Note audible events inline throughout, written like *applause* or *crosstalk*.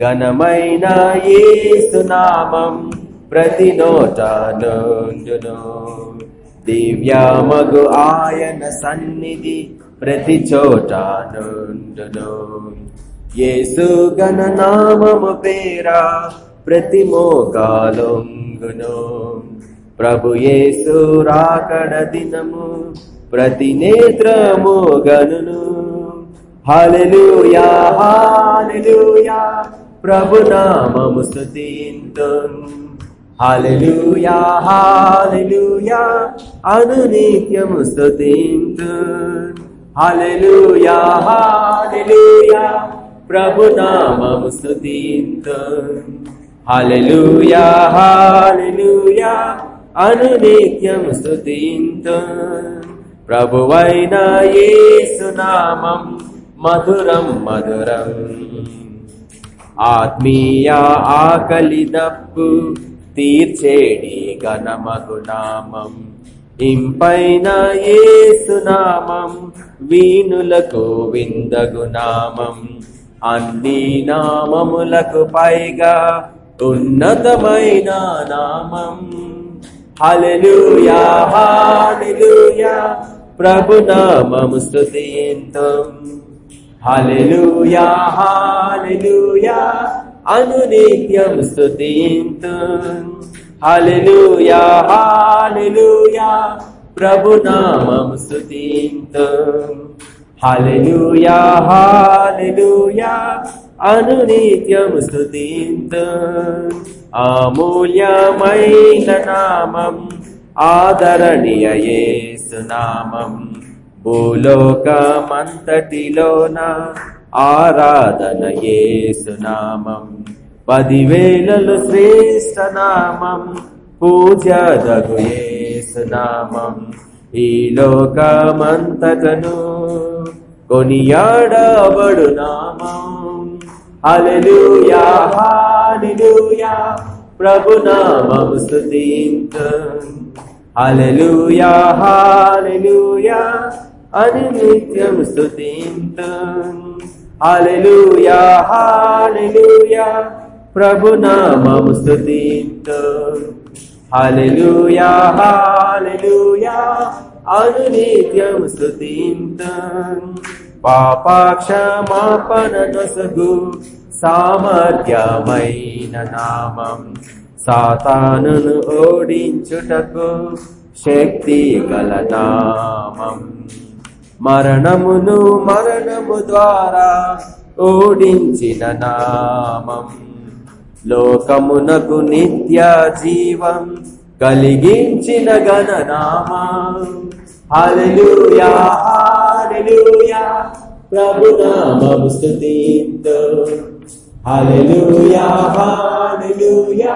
ఘనమైన ఏసునామం ప్రతి నోట నుండును దివ్యామగు ఆయన సన్నిధి ప్రతి చోట నుండును యేసు గణనామము పేరా ప్రతి మోకాలొంగును. ప్రభు యేసు రాకడ దినము ప్రతి నేత్రము గనును. హల్లెలూయా హల్లెలూయా. ప్రభునామము నామము స్తుతింతున్ హల్లెలూయా అనునిత్యము స్తుతింతున్ హల్లెలూయా హల్లెలూయా ప్రభు నామము స్తుతింతున్ హల్లెలూయా హల్లెలూయా అనునిత్యం ప్రభువైన యేసునామం మధురం మధురం. ఆత్మీయ ఆకలి దప్పు తీర్చేడి గణమగు నామం ఇంపైన ఏసునామం వీణులకు విందగు నామం అన్ని నామములకు పైగా ఉన్నతమైన నామం. హలలుయా హల్లెలూయా ప్రభు స్తుతింతం హల్లెలూయా హల్లెలూయా అనునిత్యం స్తుతింతం. హల్లెలూయా హల్లెలూయా ప్రభు నామము స్తుతింతం. హల్లెలూయా హల్లెలూయా అనునిత్యం స్తుతింతం. అమూల్యమైన నామం ఆదరణీయ యేసునామం భూలోకమంతటిలోన ఆరాధన ఏసునామం పదివేలలు శ్రేష్ఠ నామం పూజదగు యేసునామం. ఈ లోకమంతటను కొనియాడబడు నామం. హల్లెలూయా హల్లెలూయా ప్రభునామం నామం స్తుతింతుం హల్లెలూయా అని నిత్యం స్తుతింతుం. హల్లెలూయా హల్లెలూయా. ప్రభు నామం స్తుతింతుం. హల్లెలూయా హల్లెలూయా. అను నిత్యం స్తుతింతుం. పాపక్షమాపణ సామర్థ్యమైన నామం సాతానును ఓడించుటకు శక్తి గల నామం. మరణమును మరణము ద్వారా ఓడించిన నామం. లోకమునకు నిత్య జీవం కలిగించిన గణనామం హల్లెలూయా హల్లెలూయా ప్రభు నామం స్తుతింతు. హల్లెలూయా హల్లెలూయా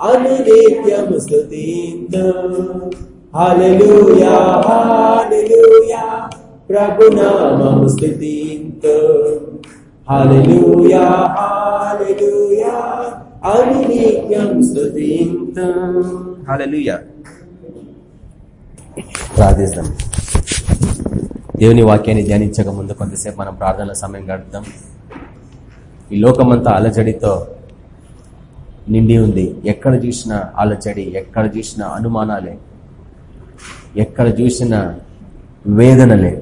అనునిత్యం స్తుతింతు. హల్లెలూయా హల్లెలూయా ప్రభునామము నామం స్తుతింతు హల్లెలూయా హల్లెలూయా అనునిత్యం స్తుతింతు హల్లెలూయా ప్రార్థిస్తాం. దేవుని వాక్యాన్ని ధ్యానించక ముందు కొంతసేపు మనం ప్రార్థనల సమయం గడుపుదాం. ఈ లోకమంతా అలజడితో నిండి ఉంది. ఎక్కడ చూసినా అలజడి ఎక్కడ చూసినా అనుమానాలే ఎక్కడ చూసినా వేదనలే.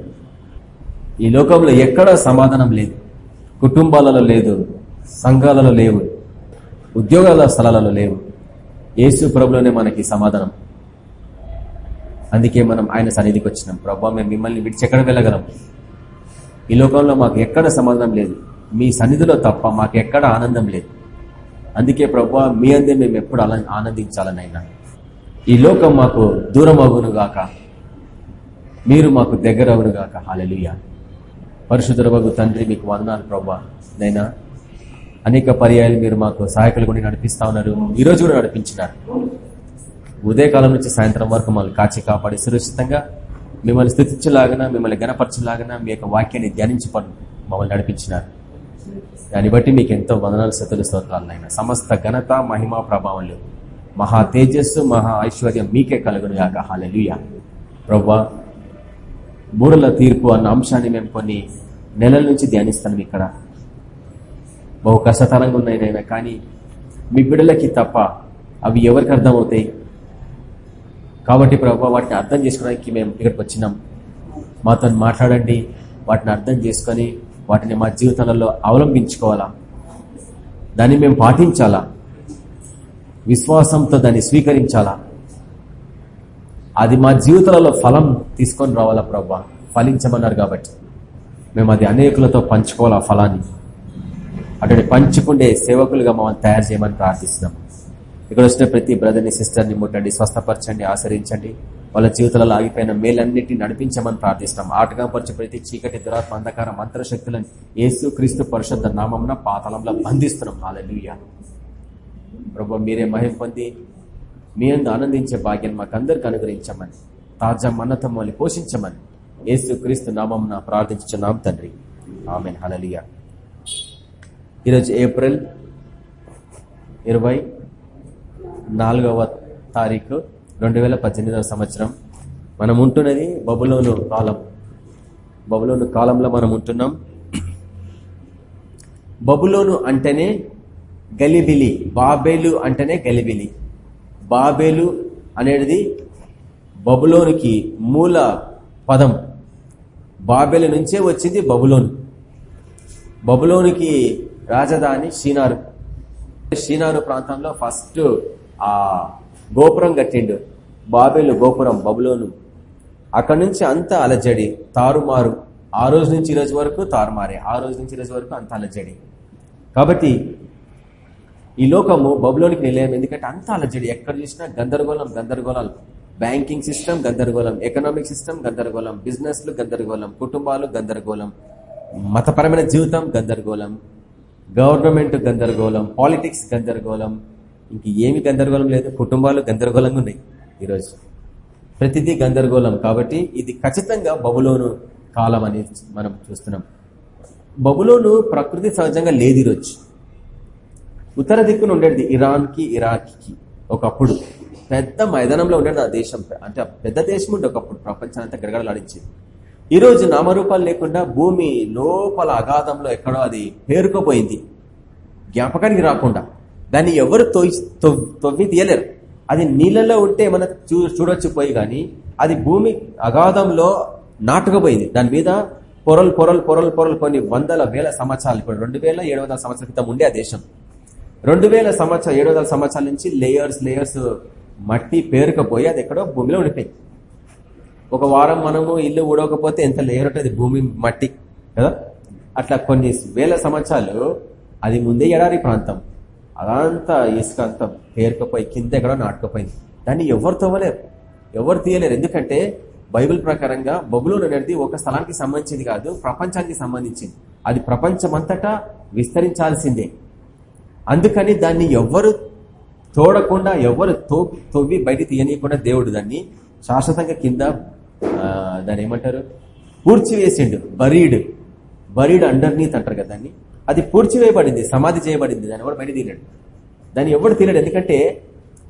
ఈ లోకంలో ఎక్కడ సమాధానం లేదు. కుటుంబాలలో లేదు. సంఘాలలో లేవు. ఉద్యోగాల స్థలాలలో లేవు. యేసు ప్రభులోనే మనకి సమాధానం. అందుకే మనం ఆయన సన్నిధికి వచ్చినాం. ప్రభావ మేము మిమ్మల్ని విడిచి ఎక్కడ వెళ్ళగలం? ఈ లోకంలో మాకు ఎక్కడ సమాధానం లేదు? మీ సన్నిధిలో తప్ప మాకు ఎక్కడ ఆనందం లేదు? అందుకే ప్రభావ మీ అందే మేము ఎప్పుడు ఆనందించాలనైనా. ఈ లోకం మాకు దూరం అగును గాక. మీరు మాకు దగ్గర అవును గాక హాలలుయ పరిశుద్ధరవగు తండ్రి మీకు వందనాలు ప్రభా. నైనా అనేక పర్యాయాలు మీరు మాకు సహాయకులు కూడా నడిపిస్తా ఉన్నారు. ఈ రోజు కూడా నడిపించినారు. ఉదయకాలం నుంచి సాయంత్రం వరకు మమ్మల్ని కాచి కాపాడి సురక్షితంగా మిమ్మల్ని స్థుతించలాగన మిమ్మల్ని గణపరచలాగన మీ యొక్క వాక్యాన్ని ధ్యానించబడి మమ్మల్ని నడిపించినారు. దాన్ని బట్టి మీకు ఎంతో వందనాలు సతులు స్తోత్రాలైనా సమస్త ఘనత మహిమా ప్రభావాలు మహా తేజస్సు మహా ఐశ్వర్యం మీకే కలుగును యాక హాలలుయ ప్రవ్వా మూడల తీర్పు అన్న అంశాన్ని మేము కొన్ని నెలల నుంచి ధ్యానిస్తాం ఇక్కడ. బహు కష్టతరంగా ఉన్నాయి నాయన కానీ మీ బిడ్డలకి తప్ప అవి ఎవరికి అర్థమవుతాయి? కాబట్టి ప్రభు వాటిని అర్థం చేసుకోవడానికి మేము ఇక్కడికి వచ్చినాం. మాతో మాట్లాడండి వాటిని అర్థం చేసుకొని వాటిని మా జీవితాలలో అవలంబించుకోవాలా? దాన్ని మేము పాటించాలా? విశ్వాసంతో దాన్ని స్వీకరించాలా? అది మా జీవితాలలో ఫలం తీసుకొని రావాలా ప్రభా? ఫలించమన్నారు కాబట్టి. మేము అది అనేకులతో పంచుకోవాలా ఫలాన్ని? అటువంటి పంచుకుండే సేవకులుగా మమ్మల్ని తయారు చేయమని ప్రార్థిస్తున్నాం. ఇక్కడ వచ్చిన ప్రతి బ్రదర్ని సిస్టర్ని ముట్టండి స్వస్థపరచండి ఆచరించండి వాళ్ళ జీవితాలలో ఆగిపోయిన మేలన్నింటినీ నడిపించమని ప్రార్థిస్తాం ఆటగా పరిచే ప్రతి చీకటి దురాత్మ అంధకార మంత్రశక్తులను యేసు క్రీస్తు పరిషత్ నామంన పాతలంలో బంధిస్తున్నాం. హాలూయ ప్రభు మీరే మహిం పొంది మీ అందు ఆనందించే భాగ్యం మాకందరికి అనుగ్రహించమని తాజా మన్నత మమ్మల్ని పోషించమని యేసు క్రీస్తు నామం ప్రార్థించున్నాం తండ్రి. ఆమె హలలియ ఈరోజు ఏప్రిల్ ఇరవై నాలుగవ తారీఖు రెండు వేల పద్దెనిమిదవ సంవత్సరం. మనం ఉంటున్నది బబులోను కాలం. బబులోను కాలంలో మనం ఉంటున్నాం. బబులోను అంటేనే గలిబిలి బాబేలు అంటేనే గలిబిలి. బాబేలు అనేది బబులోనికి మూల పదం. బాబేలు నుంచే వచ్చింది బబులోను. బబులోనికి రాజధాని షీనారు. షీనారు ప్రాంతంలో ఫస్ట్ ఆ గోపురం కట్టిండు. బాబేలు గోపురం బబులోను. అక్కడి నుంచి అంత అలజడి తారుమారు. ఆ రోజు నుంచి ఈ రోజు వరకు తారుమారే. ఆ రోజు నుంచి ఈ రోజు వరకు అంత అలజడి. కాబట్టి ఈ లోకము బబులోనికి నిలయం. ఎందుకంటే అంత అలజడి. ఎక్కడ చూసినా గందరగోళం గందరగోళాలు బ్యాంకింగ్ సిస్టమ్ గందరగోళం. ఎకనామిక్ సిస్టమ్ గందరగోళం. బిజినెస్లు గందరగోళం. కుటుంబాలు గందరగోళం. మతపరమైన జీవితం గందరగోళం. గవర్నమెంట్ గందరగోళం. పాలిటిక్స్ గందరగోళం. ఇంక ఏమి గందరగోళం లేదు. కుటుంబాలు గందరగోళంగా ఉన్నాయి ఈరోజు. ప్రతిదీ గందరగోళం. కాబట్టి ఇది ఖచ్చితంగా బబులోను కాలం అని మనం చూస్తున్నాం. బబులోను ప్రకృతి సహజంగా లేదు ఈరోజు. ఉత్తర దిక్కున ఉండేది ఇరాన్కి ఇరాక్కి ఒకప్పుడు. పెద్ద మైదానంలో ఉండేది ఆ దేశం. అంటే పెద్ద దేశం ఉండే ఒకప్పుడు. ప్రపంచాన్ని అంతా గడగడలాడించింది. ఈ రోజు నామరూపాలు లేకుండా భూమి లోపల అగాధంలో ఎక్కడో అది పేరుకోపోయింది. జ్ఞాపకానికి రాకుండా. దాన్ని ఎవరు తొవ్వి తీయలేరు అది నీళ్ళలో ఉంటే మనం చూ చూడొచ్చు పోయి కానీ అది భూమి అగాధంలో నాటుకుపోయింది. దాని మీద పొరలు పొరలు పొరలు పొరలు కొన్ని వందల వేల సంవత్సరాలు ఇప్పుడు రెండు వేల ఏడు వందల సంవత్సరాల క్రితం ఉండే ఆ దేశం. రెండు వేల సంవత్సరం ఏడు వందల సంవత్సరాల నుంచి లేయర్స్ లేయర్స్ మట్టి పేరుకపోయి అది ఎక్కడో భూమిలో ఉండిపోయింది. ఒక వారం మనము ఇల్లు ఊడకపోతే ఎంత లేయర్ ఉంటుంది? భూమి మట్టి కదా? అట్లా కొన్ని వేల సంవత్సరాలు అది ముందే ఎడారి ప్రాంతం. అదంతా ఇసుక అంతా పేరుకపోయి కింద ఎక్కడో నాటుకపోయింది. దాన్ని ఎవరు తవ్వలేరు ఎవరు తీయలేరు? ఎందుకంటే బైబిల్ ప్రకారంగా బబులోన్ అనేది ఒక స్థలానికి సంబంధించింది కాదు ప్రపంచానికి సంబంధించింది. అది ప్రపంచమంతటా విస్తరించాల్సిందే. అందుకని దాన్ని ఎవ్వరు తోడకుండా ఎవ్వరు తో తొవ్వి బయట తీయనీయకుండా దేవుడు దాన్ని శాశ్వతంగా కింద దాన్ని ఏమంటారు? పూడ్చివేసిండు. బరీడ్. బరీడ్ అండర్నీత్ అంటారు కదా దాన్ని. అది పూడ్చివేయబడింది సమాధి చేయబడింది దాన్ని ఎవరు బయట తీయలేడు. దాన్ని ఎవరు తీయలేడు. ఎందుకంటే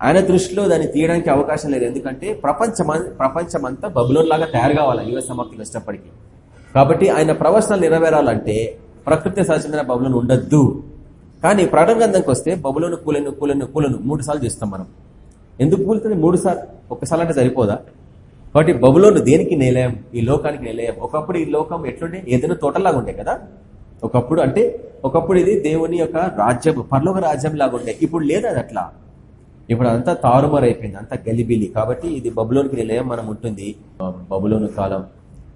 ఆయన దృష్టిలో దాన్ని తీయడానికి అవకాశం లేదు. ఎందుకంటే ప్రపంచం ప్రపంచమంతా బబులోన్ లాగా తయారు కావాలి యువ సమాప్తికి వచ్చినప్పటికీ. కాబట్టి ఆయన ప్రవచనాలు నెరవేరాలంటే ప్రకృతి సహజమైన బబులోన్ ఉండద్దు. కానీ ప్రకటన గ్రంథంకి వస్తే బబులను కూలను కూలను కూలను మూడు సార్లు చేస్తాం మనం. ఎందుకు కూలుతుంది? మూడు సార్లు. ఒకసారి అంటే సరిపోదా? కాబట్టి బబులోను దేనికి నిలయం? ఈ లోకానికి నిలయం. ఒకప్పుడు ఈ లోకం ఎట్లుండే? ఏదైనా తోటలాగా ఉండే కదా? ఒకప్పుడు అంటే ఒకప్పుడు ఇది దేవుని యొక్క రాజ్యం పర్లోక రాజ్యం లాగా ఉండే. ఇప్పుడు లేదు అది అట్లా. ఇప్పుడు అంతా తారుమారు అయిపోయింది అంతా గలిబిలి. కాబట్టి ఇది బబులోనికి నిలయం మనం ఉంటుంది. బబులోను కాలం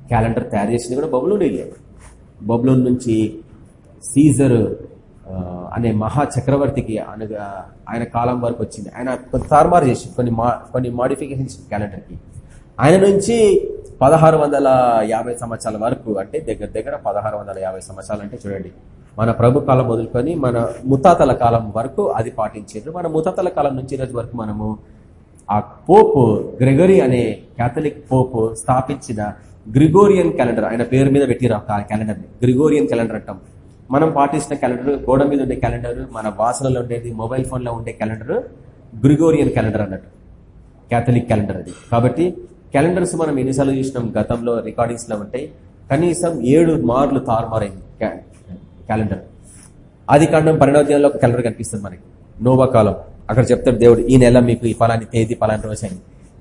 క్యాలెండర్ తయారు చేసింది కూడా బబులోని బబులోన్ నుంచి సీజర్ అనే మహా చక్రవర్తికి అనగా ఆయన కాలం వరకు వచ్చింది. ఆయన కొంత తారుమారు చేసి కొన్ని కొన్ని మాడిఫికేషన్స్ క్యాలెండర్కి ఆయన నుంచి పదహారు వందల యాభై సంవత్సరాల వరకు అంటే దగ్గర దగ్గర పదహారు వందల యాభై సంవత్సరాలు అంటే చూడండి. మన ప్రభు కాలం మొదలుకొని మన ముతాతల కాలం వరకు అది పాటించారు మన ముతాతల కాలం నుంచి రోజు వరకు మనము ఆ పోపు గ్రెగరీ అనే క్యాథలిక్ పోపు స్థాపించిన గ్రిగోరియన్ క్యాలెండర్ ఆయన పేరు మీద పెట్టిరా క్యాలెండర్ని. గ్రిగోరియన్ క్యాలెండర్ అంటాం. మనం పాటిస్తున్న క్యాలెండర్ గోడ మీద ఉండే క్యాలెండర్ మన వాసనలో ఉండేది మొబైల్ ఫోన్లో ఉండే క్యాలెండర్ గ్రిగోరియన్ క్యాలెండర్ అన్నట్టు. క్యాథలిక్ క్యాలెండర్ అది. కాబట్టి క్యాలెండర్స్ మనం ఎన్నిసార్లు చూసినాం గతంలో రికార్డింగ్స్లో ఉంటాయి. కనీసం ఏడు మార్లు తారుమారైంది క్యాలెండర్. ఆది కాండం పరిణోద్యంలో ఒక క్యాలెండర్ కనిపిస్తుంది మనకి. నోవా కాలం. అక్కడ చెప్తాడు దేవుడు ఈ నెల మీకు ఈ ఫలాన్ని తేదీ ఫలాని రోజు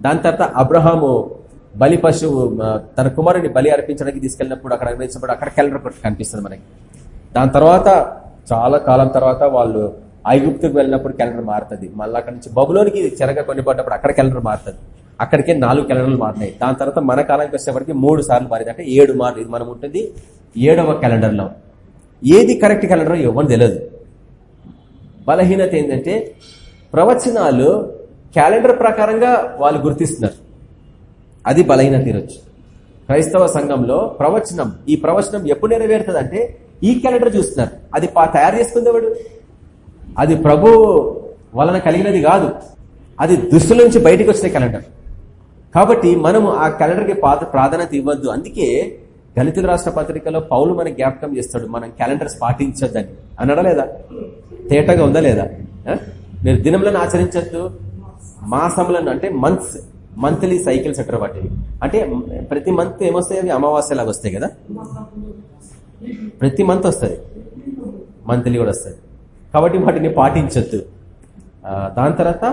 దాని తర్వాత అబ్రహాము బలి పశువు తన కుమారుని బలి అర్పించడానికి తీసుకెళ్ళినప్పుడు అక్కడ అర్పించినప్పుడు అక్కడ క్యాలెండర్ కనిపిస్తుంది మనకి. దాని తర్వాత చాలా కాలం తర్వాత వాళ్ళు ఐగుప్తుకు వెళ్ళినప్పుడు క్యాలెండర్ మారుతుంది. మళ్ళీ అక్కడ నుంచి బబులోనికి చెరగ కొనిపడ్డప్పుడు అక్కడ క్యాలెండర్ మారుతుంది. అక్కడికే నాలుగు క్యాలెండర్లు మారినాయి. దాని తర్వాత మన కాలానికి వచ్చేప్పటికి మూడు సార్లు మారింది. అంటే ఏడు మారు ఇది మనం ఉంటుంది. ఏడవ క్యాలెండర్లో. ఏది కరెక్ట్ క్యాలెండర్ ఇవ్వని తెలియదు బలహీనత ఏంటంటే ప్రవచనాలు క్యాలెండర్ ప్రకారంగా వాళ్ళు గుర్తిస్తున్నారు. అది బలహీనత తీరొచ్చు క్రైస్తవ సంఘంలో ప్రవచనం ఈ ప్రవచనం ఎప్పుడు నెరవేరుతుంది అంటే ఈ క్యాలెండర్ చూస్తున్నారు. అది పా- తయారు చేసుకుంది ఎవడు? అది ప్రభు వలన కలిగినది కాదు. అది దుస్తుల నుంచి బయటకు వచ్చిన క్యాలెండర్. కాబట్టి మనము ఆ క్యాలెండర్కి పాత ప్రాధాన్యత ఇవ్వద్దు. అందుకే దళితుల రాష్ట్ర పత్రికలో పౌలు మన జ్ఞాపకం చేస్తాడు. మనం క్యాలెండర్స్ పాటించొద్దని. అనడా లేదా? తేటగా ఉందా లేదా? మీరు దినంలను ఆచరించద్దు. మాసములను అంటే మంత్స్ మంత్లీ సైకిల్స్ అంటారు వాటివి అంటే ప్రతి మంత్ ఏమొస్తాయి? అవి అమావాస్యలాగా వస్తాయి కదా? ప్రతి మంత్ వస్తుంది మంత్లీ కూడా వస్తుంది కాబట్టి వాటిని పాటించొద్దు. దాని తర్వాత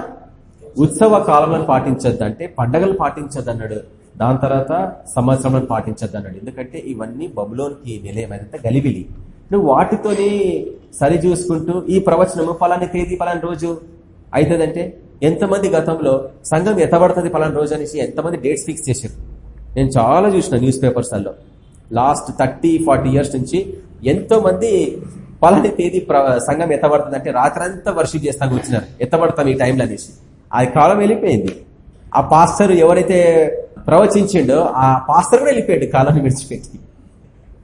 ఉత్సవ కాలంలో పాటించొద్దు అంటే పండగలు పాటించొద్దు అన్నాడు దాని తర్వాత సంవత్సరంలో పాటించొద్దు అన్నాడు ఎందుకంటే ఇవన్నీ బబులోనికి నిలయమైనంత గలిబిలి. నువ్వు వాటితోని సరి చూసుకుంటూ ఈ ప్రవచనము ఫలాని తేదీ ఫలాని రోజు అవుతుందంటే ఎంతమంది గతంలో సంఘం ఎత్తబడుతుంది ఫలాని రోజు అనేసి ఎంతమంది డేట్స్ ఫిక్స్ చేశారు. నేను చాలా చూసిన న్యూస్ పేపర్స్లలో లాస్ట్ థర్టీ ఫార్టీ ఇయర్స్ నుంచి ఎంతో మంది పలాని తేదీ ప్ర- సంఘం ఎత్తబడుతుంది అంటే రాత్రంతా వర్షిప్ చేస్తాను వచ్చినారు ఎత్తబడతాం ఈ టైంలో అనేసి. అది కాలం వెళ్ళిపోయింది. ఆ పాస్టర్ ఎవరైతే ప్రవచించిండో ఆ పాస్టర్ కూడా వెళ్ళిపోయాడు కాలాన్ని విడిచిపెట్టి.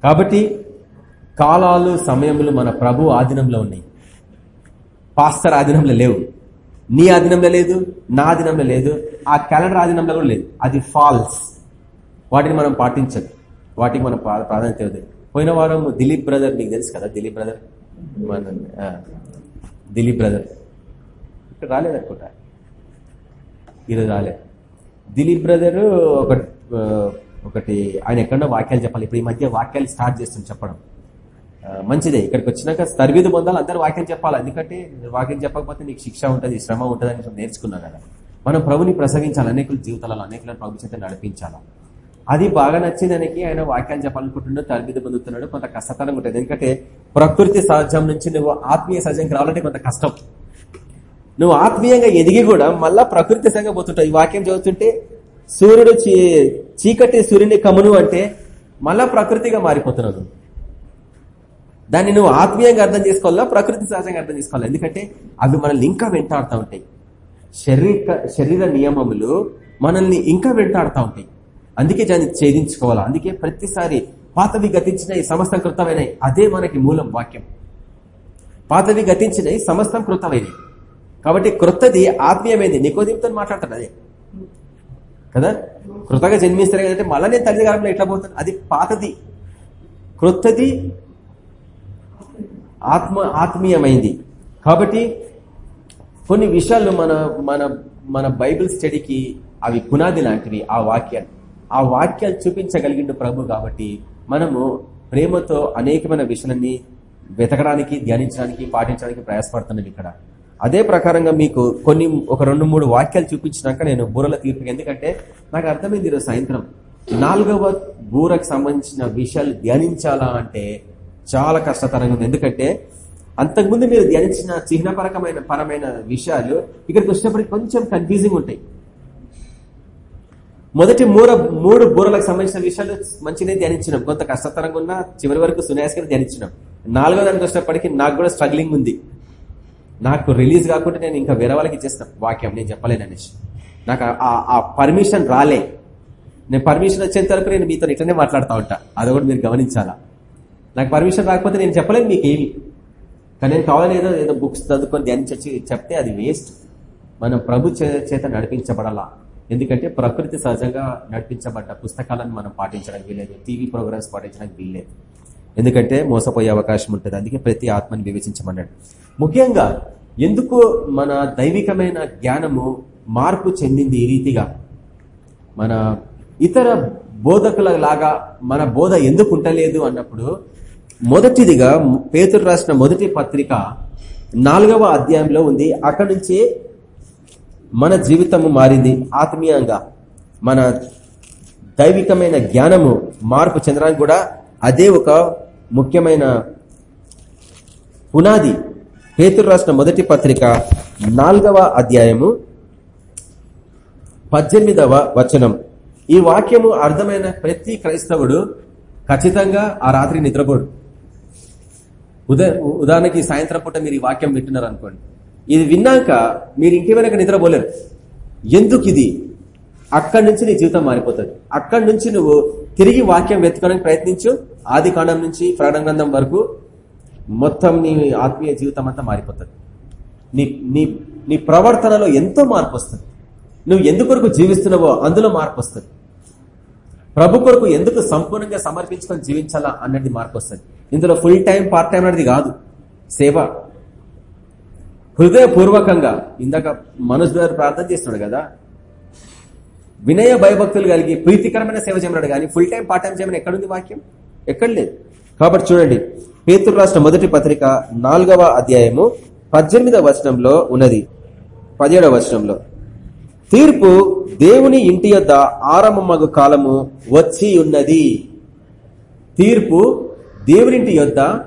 కాబట్టి కాలాలు సమయములు మన ప్రభు ఆధీనంలో ఉన్నాయి. పాస్టర్ ఆధీనంలో లేవు. నీ ఆధీనంలో లేదు నా ఆధీనంలో లేదు ఆ క్యాలెండర్ ఆధీనంలో కూడా లేదు. అది ఫాల్స్ వాటిని మనం పాటించదు. వాటికి మనం ప్రా- ప్రాధాన్యత ఇవ్వదు. పోయిన వారం దిలీప్ బ్రదర్ నీకు తెలుసు కదా దిలీప్ బ్రదర్? మన దిలీప్ బ్రదర్. ఇక్కడ రాలేదనుకుంటా ఈరోజు రాలేదు. దిలీప్ బ్రదర్ ఒక ఒకటి ఆయన ఎక్కడో వాక్యాలు చెప్పాలి. ఇప్పుడు ఈ మధ్య వాక్యాలు స్టార్ట్ చేస్తుంది చెప్పడం. మంచిదే. ఇక్కడికి వచ్చినాక తరబీదు పొందాలి అందరూ వాక్యం చెప్పాలి. ఎందుకంటే వాక్యం చెప్పకపోతే నీకు శిక్ష ఉంటుంది శ్రమ ఉంటుంది అని నేర్చుకున్నాను కదా. మనం ప్రభుని ప్రసవించాలి అనేకుల జీవితాలలో అనేకులను ప్రభు చేత నడిపించాలా? అది బాగా నచ్చిందానికి ఆయన వాక్యాలు చెప్పాలనుకుంటున్నాడు తరబీదు పొందుతున్నాడు కొంత కష్టతరంగా ఉంటుంది. ఎందుకంటే ప్రకృతి సహజం నుంచి నువ్వు ఆత్మీయ సహజంకి రావాలంటే కొంత కష్టం. నువ్వు ఆత్మీయంగా ఎదిగి కూడా మళ్ళా ప్రకృతి సంగా పోతుంటావు. ఈ వాక్యం చదువుతుంటే సూర్యుడు చీ- చీకటి సూర్యుని కమును అంటే మళ్ళా ప్రకృతిగా మారిపోతున్నావు దాన్ని నువ్వు ఆత్మీయంగా అర్థం చేసుకోవాలా ప్రకృతి సహజంగా అర్థం చేసుకోవాలి? ఎందుకంటే అవి మనల్ని ఇంకా వెంటాడుతూ ఉంటాయి. శరీర శరీర నియమములు మనల్ని ఇంకా వెంటాడుతూ ఉంటాయి. అందుకే దాన్ని ఛేదించుకోవాలా? అందుకే ప్రతిసారి పాతవి గతించినవి సమస్తం కృతమైనవి. అదే మనకి మూలం వాక్యం. పాతవి గతించినవి సమస్తం కృతమైనవి. కాబట్టి క్రొత్తది ఆత్మీయమైంది. నికోదీంతో మాట్లాడతాడు అదే. కదా? కృతగా జన్మిస్తారు కదంటే మళ్ళీ నేను తల్లి కాలంలో ఎట్లా పోతాను? అది పాతది. క్రొత్తది ఆత్మ ఆత్మీయమైంది. కాబట్టి కొన్ని విషయాలు మన మన మన బైబిల్ స్టడీకి అవి పునాది లాంటివి ఆ వాక్యాలు. ఆ వాక్యాలు చూపించగలిగిండు ప్రభు కాబట్టి మనము ప్రేమతో అనేకమైన విషయాన్ని వెతకడానికి ధ్యానించడానికి పాటించడానికి ప్రయాసపడుతున్నాం ఇక్కడ. అదే ప్రకారంగా మీకు కొన్ని ఒక రెండు మూడు వాక్యాలు చూపించినాక నేను బూరల తీర్పు ఎందుకంటే నాకు అర్థమైంది ఈరోజు సాయంత్రం. నాలుగవ బూరకు సంబంధించిన విషయాలు ధ్యానించాలా అంటే చాలా కష్టతరంగా ఉంది. ఎందుకంటే అంతకుముందు మీరు ధ్యానించిన చిహ్నపరకమైన పరమైన విషయాలు ఇక్కడికి వచ్చినప్పటికి కొంచెం కన్ఫ్యూజింగ్ ఉంటాయి. మొదటి మూర మూడు బూరలకు సంబంధించిన విషయాలు మంచిగానే ధ్యానించినాం. కొంత కష్టతరంగా ఉన్నా చివరి వరకు సునాయాసంగా ధ్యానించినాం. నాలుగో దానికి వచ్చినప్పటికీ నాకు కూడా స్ట్రగ్లింగ్ ఉంది. నాకు రిలీజ్ కాకుండా నేను ఇంకా వేరే వాళ్ళకి ఇచ్చేస్తాను. వాక్యం నేను చెప్పలేను అనేసి నాకు ఆ- పర్మిషన్ రాలే. నేను పర్మిషన్ వచ్చేంత వరకు నేను మీతో ఇట్లనే మాట్లాడుతూ ఉంటా. అది కూడా మీరు గమనించాలా? నాకు పర్మిషన్ రాకపోతే నేను చెప్పలేను మీకు ఏమి కానీ నేను కావాలని ఏదో ఏదో బుక్స్ చదువుకొని ధ్యానించి చెప్తే అది వేస్ట్ మనం ప్రభు చే- చేత నడిపించబడాలా? ఎందుకంటే ప్రకృతి సహజంగా నడిపించబడ్డ పుస్తకాలను మనం పాటించడానికి వీలేదు టీవీ ప్రోగ్రామ్స్ పాటించడానికి వీల్లేదు. ఎందుకంటే మోసపోయే అవకాశం ఉంటుంది. అందుకే ప్రతి ఆత్మని వివేచించమన్నాడు ముఖ్యంగా ఎందుకు మన దైవికమైన జ్ఞానము మార్పు చెందింది ఈ రీతిగా? మన ఇతర బోధకుల లాగా మన బోధ ఎందుకు ఉండలేదు అన్నప్పుడు మొదటిదిగా పేతురు రాసిన మొదటి పత్రిక నాలుగవ అధ్యాయంలో ఉంది. అక్కడి నుంచే మన జీవితము మారింది ఆత్మీయంగా. మన దైవికమైన జ్ఞానము మార్పు చెందడానికి కూడా అదే ఒక ముఖ్యమైన పునాది. పేతురు రాసిన మొదటి పత్రిక నాలుగవ అధ్యాయము పద్దెనిమిదవ వచనం. ఈ వాక్యము అర్థమైన ప్రతి క్రైస్తవుడు ఖచ్చితంగా ఆ రాత్రి నిద్రపోడు. ఉదాహరణకి సాయంత్రం పూట మీరు ఈ వాక్యం వింటున్నారు అనుకోండి ఇది విన్నాక మీరు ఇంటి వెనక నిద్రపోలేరు ఎందుకు ఇది? అక్కడి నుంచి నీ జీవితం మారిపోతుంది. అక్కడి నుంచి నువ్వు తిరిగి వాక్యం వెతుకోవడానికి ప్రయత్నించు. ఆది కాండం నుంచి ప్రాణ గ్రంథం వరకు మొత్తం నీ ఆత్మీయ జీవితం అంతా మారిపోతుంది. నీ నీ నీ ప్రవర్తనలో ఎంతో మార్పు వస్తుంది. నువ్వు ఎందుకొరకు జీవిస్తున్నావో అందులో మార్పు వస్తుంది. ప్రభు కొరకు ఎందుకు సంపూర్ణంగా సమర్పించుకొని జీవించాలా అన్నది మార్పు వస్తుంది. ఇందులో ఫుల్ టైం పార్ట్ టైం అనేది కాదు. సేవ. హృదయపూర్వకంగా ఇందాక మనసు గారు ప్రార్థన చేస్తున్నాడు కదా. వినయ భయభక్తులు కలిగి ప్రీతికరమైన సేవ చేయమన్నాడు కానీ ఫుల్ టైం పార్ట్ టైం చేయమని ఎక్కడుంది వాక్యం? ఎక్కడ లేదు. కాబట్టి చూడండి పేతురు రాష్ట్ర మొదటి పత్రిక నాలుగవ అధ్యాయము పద్దెనిమిదవ వచనంలో ఉన్నది. పదిహేడవ వచనంలో. తీర్పు దేవుని ఇంటి యొద్ ఆరంభమగు కాలము వచ్చి ఉన్నది. తీర్పు దేవునింటి యొద్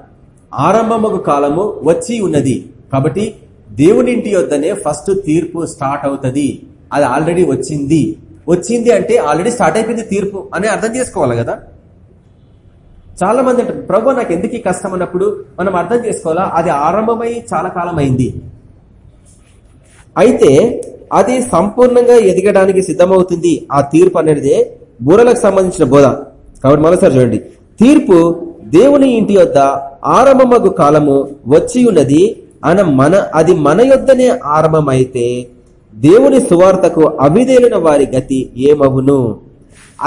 ఆరంభమగు కాలము వచ్చి ఉన్నది. కాబట్టి దేవునింటి యొద్దనే ఫస్ట్ తీర్పు స్టార్ట్ అవుతుంది. అది ఆల్రెడీ వచ్చింది. వచ్చింది అంటే ఆల్రెడీ స్టార్ట్ అయిపోయింది తీర్పు అని అర్థం చేసుకోవాలి కదా? చాలా మంది అంటారు ప్రభు నాకు ఎందుకు కష్టం అన్నప్పుడు మనం అర్థం చేసుకోవాలా? అది ఆరంభమై చాలా కాలం అయింది. అయితే అది సంపూర్ణంగా ఎదగడానికి సిద్ధమవుతుంది ఆ తీర్పు అనేది బూరలకు సంబంధించిన బోధ. కాబట్టి మరోసారి చూడండి. తీర్పు దేవుని ఇంటి వద్ద ఆరంభమగు కాలము వచ్చి ఉన్నది అన మన అది మన యొద్దనే ఆరంభమైతే దేవుని సువార్తకు అవిదేలిన వారి గతి ఏమవును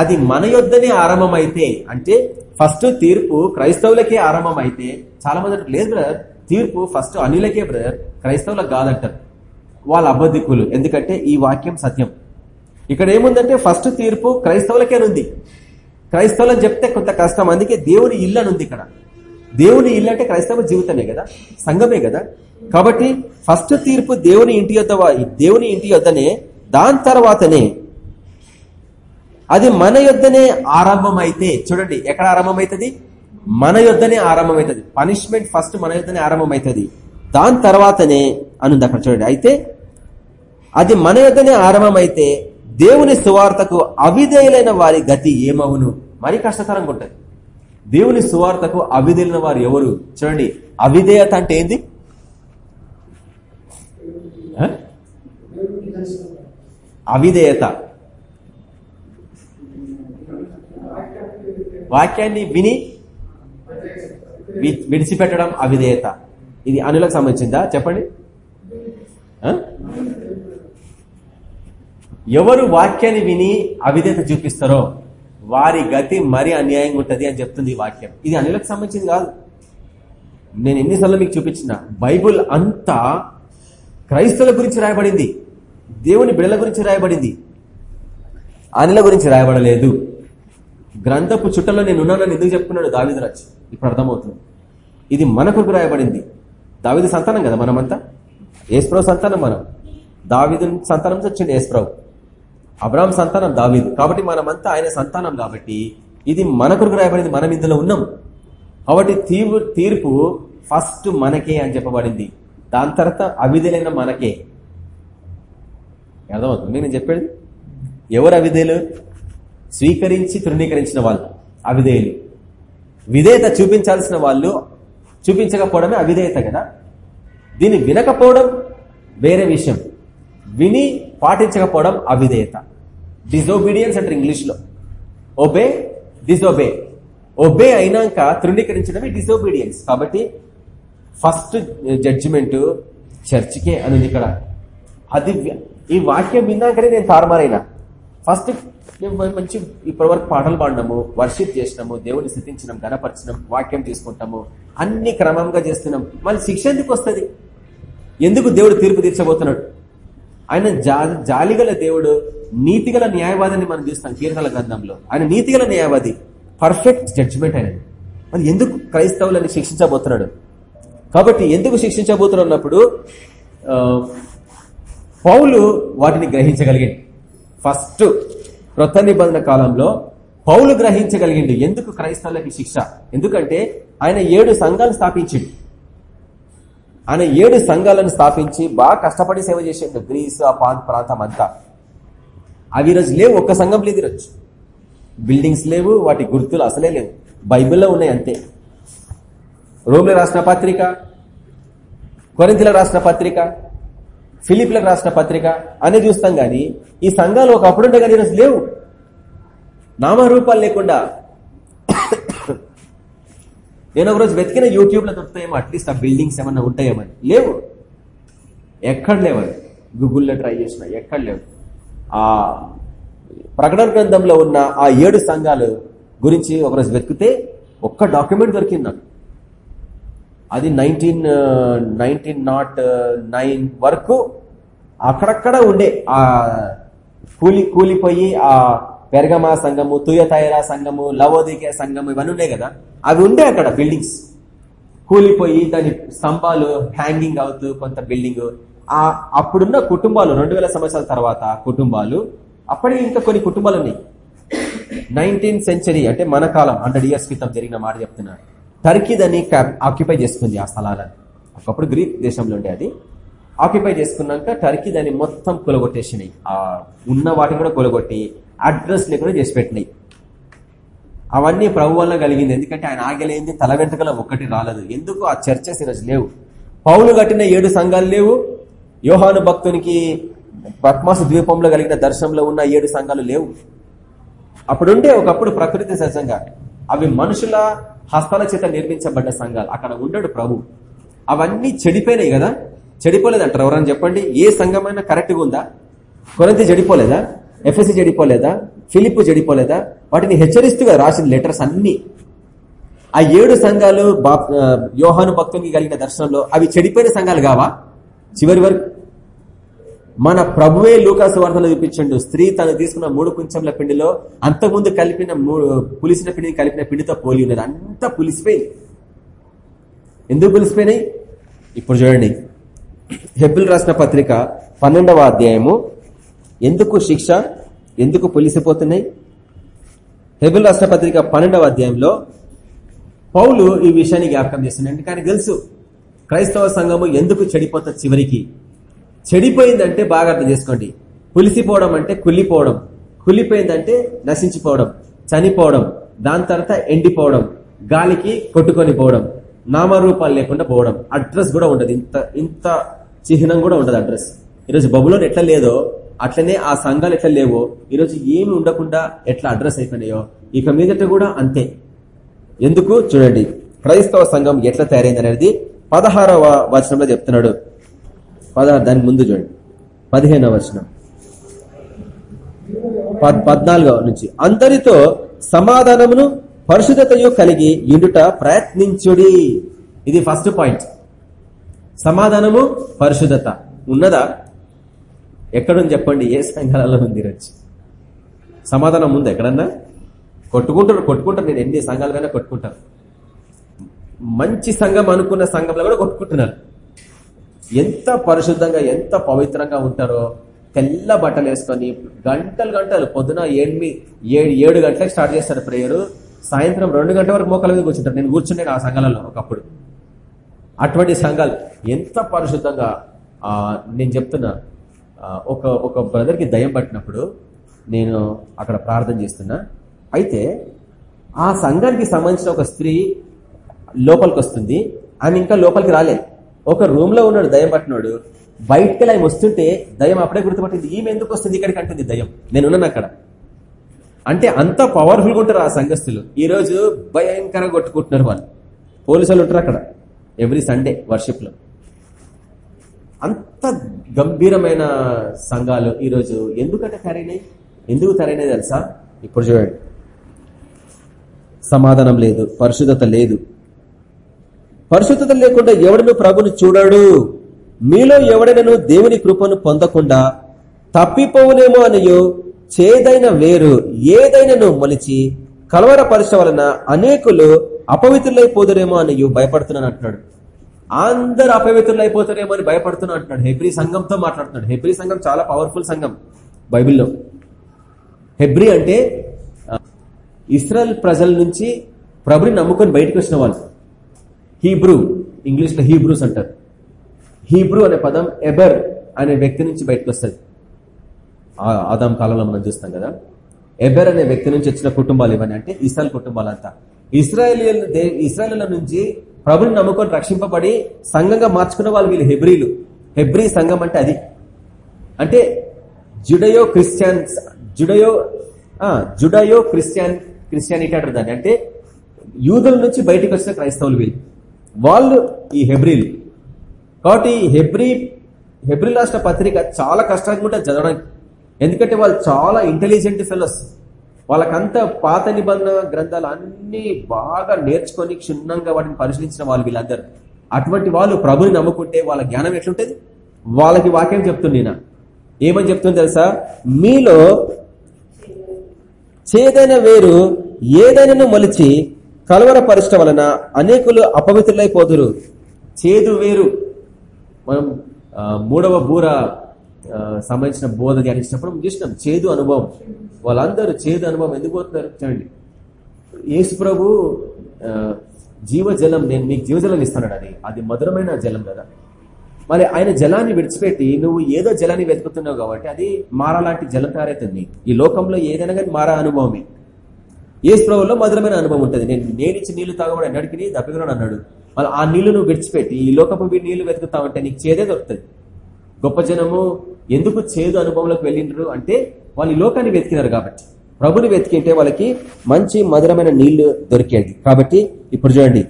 అది మన యొద్దనే ఆరంభమైతే అంటే ఫస్ట్ తీర్పు క్రైస్తవులకే ఆరంభమైతే చాలా మంది లేదు బ్రదర్ తీర్పు ఫస్ట్ అనిలకే బ్రదర్ క్రైస్తవులకు కాదంటారు. వాళ్ళ అబద్ధికులు ఎందుకంటే ఈ వాక్యం సత్యం. ఇక్కడ ఏముందంటే ఫస్ట్ తీర్పు క్రైస్తవులకేనుంది క్రైస్తవులని చెప్తే కొంత కష్టం అందుకే దేవుని ఇల్లు ఉంది ఇక్కడ. దేవుని ఇల్లు అంటే క్రైస్తవ జీవితమే కదా సంఘమే కదా. కాబట్టి ఫస్ట్ తీర్పు దేవుని ఇంటి యొద్ద దేవుని ఇంటి యొద్దనే దాని తర్వాతనే అది మన యొద్దనే ఆరంభమైతే చూడండి ఎక్కడ ఆరంభమవుతుంది మన యొద్దనే ఆరంభమవుతుంది పనిష్మెంట్ ఫస్ట్ మన యొద్దనే ఆరంభమవుతుంది దాని తర్వాతనే అనుంది అక్కడ చూడండి. అయితే అది మన యొద్దనే ఆరంభమైతే దేవుని సువార్తకు అవిధేయులైన వారి గతి ఏమవును? మరి కష్టతరంగా ఉంటుంది. దేవుని సువార్తకు అవిధేయులైన వారు ఎవరు? చూడండి అవిధేయత అంటే ఏంది? అవిధేయత. వాక్యాన్ని విని విడిచిపెట్టడం అవిధేయత. ఇది అనులకు సంబంధించిందా? చెప్పండి. ఎవరు వాక్యాన్ని విని అవిధేత చూపిస్తారో వారి గతి మరీ అన్యాయంగా ఉంటుంది అని చెప్తుంది ఈ వాక్యం. ఇది అనులకు సంబంధించింది కాదు. నేను ఎన్నిసార్లు మీకు చూపించిన బైబుల్ అంతా క్రైస్తవుల గురించి రాయబడింది. దేవుని బిడల గురించి రాయబడింది. అనిల గురించి రాయబడలేదు. గ్రంథపు చుట్టలో నేను ఉన్నానని ఎందుకు చెప్పుకున్నాడు దావిదరాజ్ ఇప్పుడు అర్థమవుతుంది. ఇది మన కొరకు రాయబడింది. దావిది సంతానం కదా మనమంతా? ఏస్ప్రవ్ సంతానం మనం. దావిదు సంతానం వచ్చింది ఏస్ప్రవ్. అబ్రామ్ సంతానం దావీదు. కాబట్టి మనమంతా ఆయన సంతానం కాబట్టి ఇది మన కొరకు రాయబడింది. మనం ఇందులో ఉన్నాం. కాబట్టి తీర్పు తీర్పు ఫస్ట్ మనకే అని చెప్పబడింది. దాని తర్వాత అవిధులైన మనకే. అర్థమవుతుంది? నేను చెప్పేది? ఎవరు అవిధేయులు స్వీకరించి తృణీకరించిన వాళ్ళు అవిధేయులు. విధేయత చూపించాల్సిన వాళ్ళు చూపించకపోవడమే అవిధేయత కదా? దీన్ని వినకపోవడం వేరే విషయం. విని పాటించకపోవడం అవిధేయత. డిజోబీడియన్స్ అంటారు ఇంగ్లీష్లో. ఒబే డిజోబే ఒబే అయినాక తృణీకరించడమే డిజోబీడియన్స్ కాబట్టి ఫస్ట్ జడ్జిమెంట్ చర్చికే అని ఇక్కడ. అది ఈ వాక్యం విన్నాకనే నేను తారుమారైనా. ఫస్ట్ మేము మంచి ఇప్పటివరకు పాటలు పాడినాము వర్షిప్ చేసినాము దేవుని స్థితించినాం గణపరిచినాం వాక్యం తీసుకుంటాము అన్ని క్రమంగా చేస్తున్నాం. మళ్ళీ శిక్ష ఎందుకు వస్తుంది? ఎందుకు దేవుడు తీర్పు తీర్చబోతున్నాడు? ఆయన జాలిగల దేవుడు నీతిగల న్యాయవాదిని మనం చూస్తాం కీర్తన గ్రంథంలో. ఆయన నీతిగల న్యాయవాది పర్ఫెక్ట్ జడ్జిమెంట్ ఆయన మరి ఎందుకు క్రైస్తవులని శిక్షించబోతున్నాడు? కాబట్టి ఎందుకు శిక్షించబోతున్నప్పుడు పౌలు వాటిని గ్రహించగలిగింది ఫస్ట్ కృత నిబంధన కాలంలో పౌలు గ్రహించగలిగిండు. ఎందుకు క్రైస్తవులకి శిక్ష? ఎందుకంటే ఆయన ఏడు సంఘాలు స్థాపించిండు. ఆయన ఏడు సంఘాలను స్థాపించి బాగా కష్టపడి సేవ చేసిండు. గ్రీస్ ఆ ప్రాంతం అంతా. అవి ఈరోజు లేవు. ఒక్క సంఘం లేదు ఈరోజు బిల్డింగ్స్ లేవు. వాటి గుర్తులు అసలే లేవు. బైబిల్లో ఉన్నాయి అంతే. రోమిల రాసిన పత్రిక కొరింతల రాసిన పత్రిక ఫిలిప్లకు రాసిన పత్రిక అనే చూస్తాం కానీ ఈ సంఘాలు ఒకప్పుడు ఉంటే కానీ ఈరోజు లేవు. నామరూపాలు లేకుండా *coughs* నేను ఒకరోజు వెతికిన యూట్యూబ్లో దొరుకుతాయేమో అట్లీస్ట్ ఆ బిల్డింగ్స్ ఏమన్నా ఉంటాయేమని లేవు. ఎక్కడ లేవని గూగుల్లో ట్రై చేసిన ఎక్కడ లేవు. ఆ ప్రకటన గ్రంథంలో ఉన్న ఆ ఏడు సంఘాలు గురించి ఒకరోజు వెతికితే ఒక్క డాక్యుమెంట్ దొరికింది నాకు. అది నైన్టీన్ నైన్టీన్ నాట్ నైన్ వరకు అక్కడక్కడ ఉండే ఆ కూలి కూలిపోయి ఆ పెరగమా సంఘము తుయతైరా సంఘము లవోదికే సంఘము ఇవన్నీ ఉన్నాయి కదా. అవి ఉండే అక్కడ బిల్డింగ్స్. కూలిపోయి దాని స్తంభాలు హ్యాంగింగ్ అవుతూ కొంత బిల్డింగ్. ఆ అప్పుడున్న కుటుంబాలు రెండు వేల సంవత్సరాల తర్వాత కుటుంబాలు అప్పటికి ఇంకా కొన్ని కుటుంబాలు ఉన్నాయి. నైన్టీన్త్ సెంచరీ అంటే మన కాలం హండ్రెడ్ ఇయర్స్ క్రితం జరిగిన మాట చెప్తున్నా. టర్కీ దాన్ని ఆక్యుపై చేసుకుంది ఆ స్థలాలను. ఒకప్పుడు గ్రీక్ దేశంలో ఉండే అది ఆక్యుపై చేసుకున్నాక టర్కీ దాన్ని మొత్తం కొలగొట్టేసినాయి. ఆ ఉన్న వాటిని కూడా కొలగొట్టి అడ్రస్ లేకుండా చేసి పెట్టినాయి అవన్నీ ప్రభు వల్ల కలిగింది. ఎందుకంటే ఆయన ఆగలేంది తల వెంట్రుకల ఒక్కటి రాలేదు. ఎందుకు? ఆ చర్చ ఈరోజు లేవు. పౌలు కట్టిన ఏడు సంఘాలు లేవు. యోహాను భక్తునికి పద్మాస ద్వీపంలో కలిగిన దర్శనంలో ఉన్న ఏడు సంఘాలు లేవు. అప్పుడుంటే ఒకప్పుడు ప్రకృతి సహజంగా. అవి మనుషుల హస్తాల చేత నిర్మించబడ్డ సంఘాలు. అక్కడ ఉండడు ప్రభు. అవన్నీ చెడిపోయినాయి కదా? చెడిపోలేదంటారు ఎవరని చెప్పండి. ఏ సంఘమైనా కరెక్ట్గా ఉందా? కొరంతి చెడిపోలేదా? ఎఫ్ఎస్సి చెడిపోలేదా? ఫిలిప్ చెడిపోలేదా? వాటిని హెచ్చరిస్తూ రాసిన లెటర్స్ అన్ని. ఆ ఏడు సంఘాలు యోహాను భక్తునికి కలిగిన దర్శనంలో అవి చెడిపోయిన సంఘాలు కావా? చివరి వరకు మన ప్రభువే లూకాసు వార్తలు చూపించండు. స్త్రీ తను తీసుకున్న మూడు కుంచెంల పిండిలో అంతకుముందు కలిపిన పులిసిన పిండిని కలిపిన పిండితో పోలి ఉన్నది. అంతా పులిసిపోయింది ఎందుకు పులిసిపోయినాయి? ఇప్పుడు చూడండి. హెబ్బుల్ రాసిన పత్రిక పన్నెండవ అధ్యాయము. ఎందుకు శిక్ష? ఎందుకు పులిసిపోతున్నాయి? హెబుల్ రాష్ట్ర పత్రిక పన్నెండవ అధ్యాయంలో పౌలు ఈ విషయాన్ని జ్ఞాపకం చేస్తున్నాడు. కానీ తెలుసు. క్రైస్తవ సంఘము ఎందుకు చెడిపోతుంది చివరికి? చెడిపోయిందంటే బాగా అర్థం చేసుకోండి. పులిసిపోవడం అంటే కుళ్ళిపోవడం. కుళ్ళిపోయిందంటే నశించిపోవడం చనిపోవడం దాని తర్వాత ఎండిపోవడం గాలికి కొట్టుకొని పోవడం నామరూపాలు లేకుండా పోవడం. అడ్రస్ కూడా ఉండదు. ఇంత ఇంత చిహ్నం కూడా ఉండదు అడ్రస్ ఈరోజు బబులోని ఎట్లా లేదో అట్లనే ఆ సంఘాలు ఎట్లా లేవో ఈరోజు ఏమి ఉండకుండా ఎట్లా అడ్రస్ అయిపోయినాయో ఇక మీదట కూడా అంతే. ఎందుకు? చూడండి. క్రైస్తవ సంఘం ఎట్లా తయారైంది అనేది పదహారవ వచనంలో చెప్తున్నాడు. పదహారు దాని ముందు చూడండి. పదిహేనవ వచనం. పద్నాలుగవ నుంచి. అందరితో సమాధానమును పరిశుద్ధతయు కలిగి ఇండుట ప్రయత్నించుడి. ఇది ఫస్ట్ పాయింట్. సమాధానము పరిశుద్ధత. ఉన్నదా? ఎక్కడుంది చెప్పండి? ఏ సంఘాలలో ఉంది రచ్చి సమాధానం ఉంది ఎక్కడన్నా? కొట్టుకుంటారు కొట్టుకుంటారు. నేను ఎన్ని సంఘాలుగానే కొట్టుకుంటాను. మంచి సంఘం అనుకున్న సంఘంలో కూడా కొట్టుకుంటున్నారు. ఎంత పరిశుద్ధంగా ఎంత పవిత్రంగా ఉంటారో తెల్ల బట్టలు వేసుకొని గంటలు గంటలు పొద్దున ఎనిమిది ఏడు ఏడు గంటలకు స్టార్ట్ చేస్తారు ప్రేయరు. సాయంత్రం రెండు గంటల వరకు మోకాల మీద కూర్చుంటారు. నేను కూర్చుండే ఆ సంఘాలలో ఒకప్పుడు. అటువంటి సంఘాలు ఎంత పరిశుద్ధంగా నేను చెప్తున్నా ఒక ఒక బ్రదర్కి దయం పట్టినప్పుడు నేను అక్కడ ప్రార్థన చేస్తున్నా. అయితే ఆ సంఘానికి సంబంధించిన ఒక స్త్రీ లోపలికి వస్తుంది. ఆమె ఇంకా లోపలికి రాలేదు. ఒక రూమ్లో ఉన్నాడు దయం పట్టినాడు. వెళ్ళి ఆయన వస్తుంటే దయం అప్పుడే గుర్తుపట్టింది ఈమె ఎందుకు వస్తుంది? ఇక్కడికి అంటుంది నేను నేనున్నాను అక్కడ. అంటే అంత పవర్ఫుల్గా ఉంటారు ఆ సంఘస్థులు. ఈ రోజు భయంకరంగా కొట్టుకుంటున్నారు వాళ్ళు. పోలీసులు ఉంటారు అక్కడ. ఎవ్రీ సండే వర్షిప్లో. అంత గంభీరమైన సంఘాలు ఈరోజు ఎందుకంటే తరైనాయి ఎందుకు తరైనాయి తెలుసా? ఇప్పుడు చూడండి. సమాధానం లేదు పరిశుద్ధత లేదు. పరిశుద్ధత లేకుండా ఎవడను ప్రభుని చూడడు. మీలో ఎవడనను దేవుని కృపను పొందకుండా తప్పిపోవునేమో అనియో చేదైన వేరు ఏదైనను మొలిచి కలవరపరచ వలన అనేకులు అపవిత్రులైపోదురేమో అని భయపడుతున్నాను అంటున్నాడు. అందరు అపవిత్రులైపోతారేమో అని భయపడుతున్నా అంటున్నాడు. హెబ్రి సంఘంతో మాట్లాడుతున్నాడు. హెబ్రి సంఘం చాలా పవర్ఫుల్ సంఘం బైబిల్లో. హెబ్రి అంటే ఇస్రాయల్ ప్రజల నుంచి ప్రభుని నమ్ముకొని బయటకు వచ్చిన వాళ్ళు. హీబ్రూ ఇంగ్లీష్లో హీబ్రూస్ అంటారు. హీబ్రూ అనే పదం ఎబర్ అనే వ్యక్తి నుంచి బయటకు వస్తుంది. ఆదాం కాలంలో మనం చూస్తాం కదా. ఎబెర్ అనే వ్యక్తి నుంచి వచ్చిన కుటుంబాలు ఇవన్నీ అంటే ఇస్రాయల్ కుటుంబాలంతా. ఇస్రాయల్ ఇస్రాయల్ నుంచి ప్రభుని నమ్ముకొని రక్షింపబడి సంఘంగా మార్చుకున్న వాళ్ళు వీళ్ళు హెబ్రీలు. హెబ్రీ సంఘం అంటే అది. అంటే Judeo Christians Judeo Judeo Christian Christianity అంటారు దాన్ని. అంటే యూదుల నుంచి బయటకు వచ్చిన క్రైస్తవులు వీళ్ళు. వాళ్ళు ఈ హెబ్రిల్. కాబట్టి హెబ్రి హెబ్రి రాష్ట్ర పత్రిక చాలా కష్టంగా ఉంటుంది చదవడానికి. ఎందుకంటే వాళ్ళు చాలా ఇంటెలిజెంట్ ఫెలోస్ వాళ్ళకంతా పాత నిబంధన గ్రంథాలు అన్నీ బాగా నేర్చుకొని క్షుణ్ణంగా వాటిని పరిశీలించిన వాళ్ళు వీళ్ళందరూ. అటువంటి వాళ్ళు ప్రభుని నమ్ముకుంటే వాళ్ళ జ్ఞానం ఎట్లుంటుంది? వాళ్ళకి వాక్యం చెప్తుంది ఏమని చెప్తుంది తెలుసా? మీలో చేదైన వేరు ఏదైనా మలిచి కలవరపరచడం వలన అనేకులు అపవిత్రులైపోదురు. చేదు వేరు. మనం మూడవ బూర సంబంధించిన బోధ ధ్యానించినప్పుడు చూసినాం చేదు అనుభవం. వాళ్ళందరూ చేదు అనుభవం ఎందుకు పోతున్నారు? చూడండి. యేసు ప్రభు జీవజలం నేను మీకు జీవజలం ఇస్తాడు అది అది మధురమైన జలం కదా. మరి ఆయన జలాన్ని విడిచిపెట్టి నువ్వు ఏదో జలాన్ని వెతుకుతున్నావు కాబట్టి అది మారాలాంటి జలం తయారైతుంది ఈ లోకంలో ఏదైనా కానీ మారా అనుభవమే. ఏసు ప్రభులో మధురమైన అనుభవం ఉంటుంది. నేను నేనిచ్చి నీళ్ళు తాగబడి నడికి దప్పికరాడు అన్నాడు. మళ్ళీ ఆ నీళ్ళు నువ్వు విడిచిపెట్టి ఈ లోకపు నీళ్ళు వెతుకుతావంటే నీకు చేదే దొరుకుతుంది. గొప్ప జనము ఎందుకు చేదు అనుభవంలోకి వెళ్ళిండ్రు అంటే వాళ్ళు ఈ లోకాన్ని వెతికినారు కాబట్టి. ప్రభుని వెతికింటే వాళ్ళకి మంచి మధురమైన నీళ్ళు దొరికేది. కాబట్టి ఇప్పుడు చూడండి.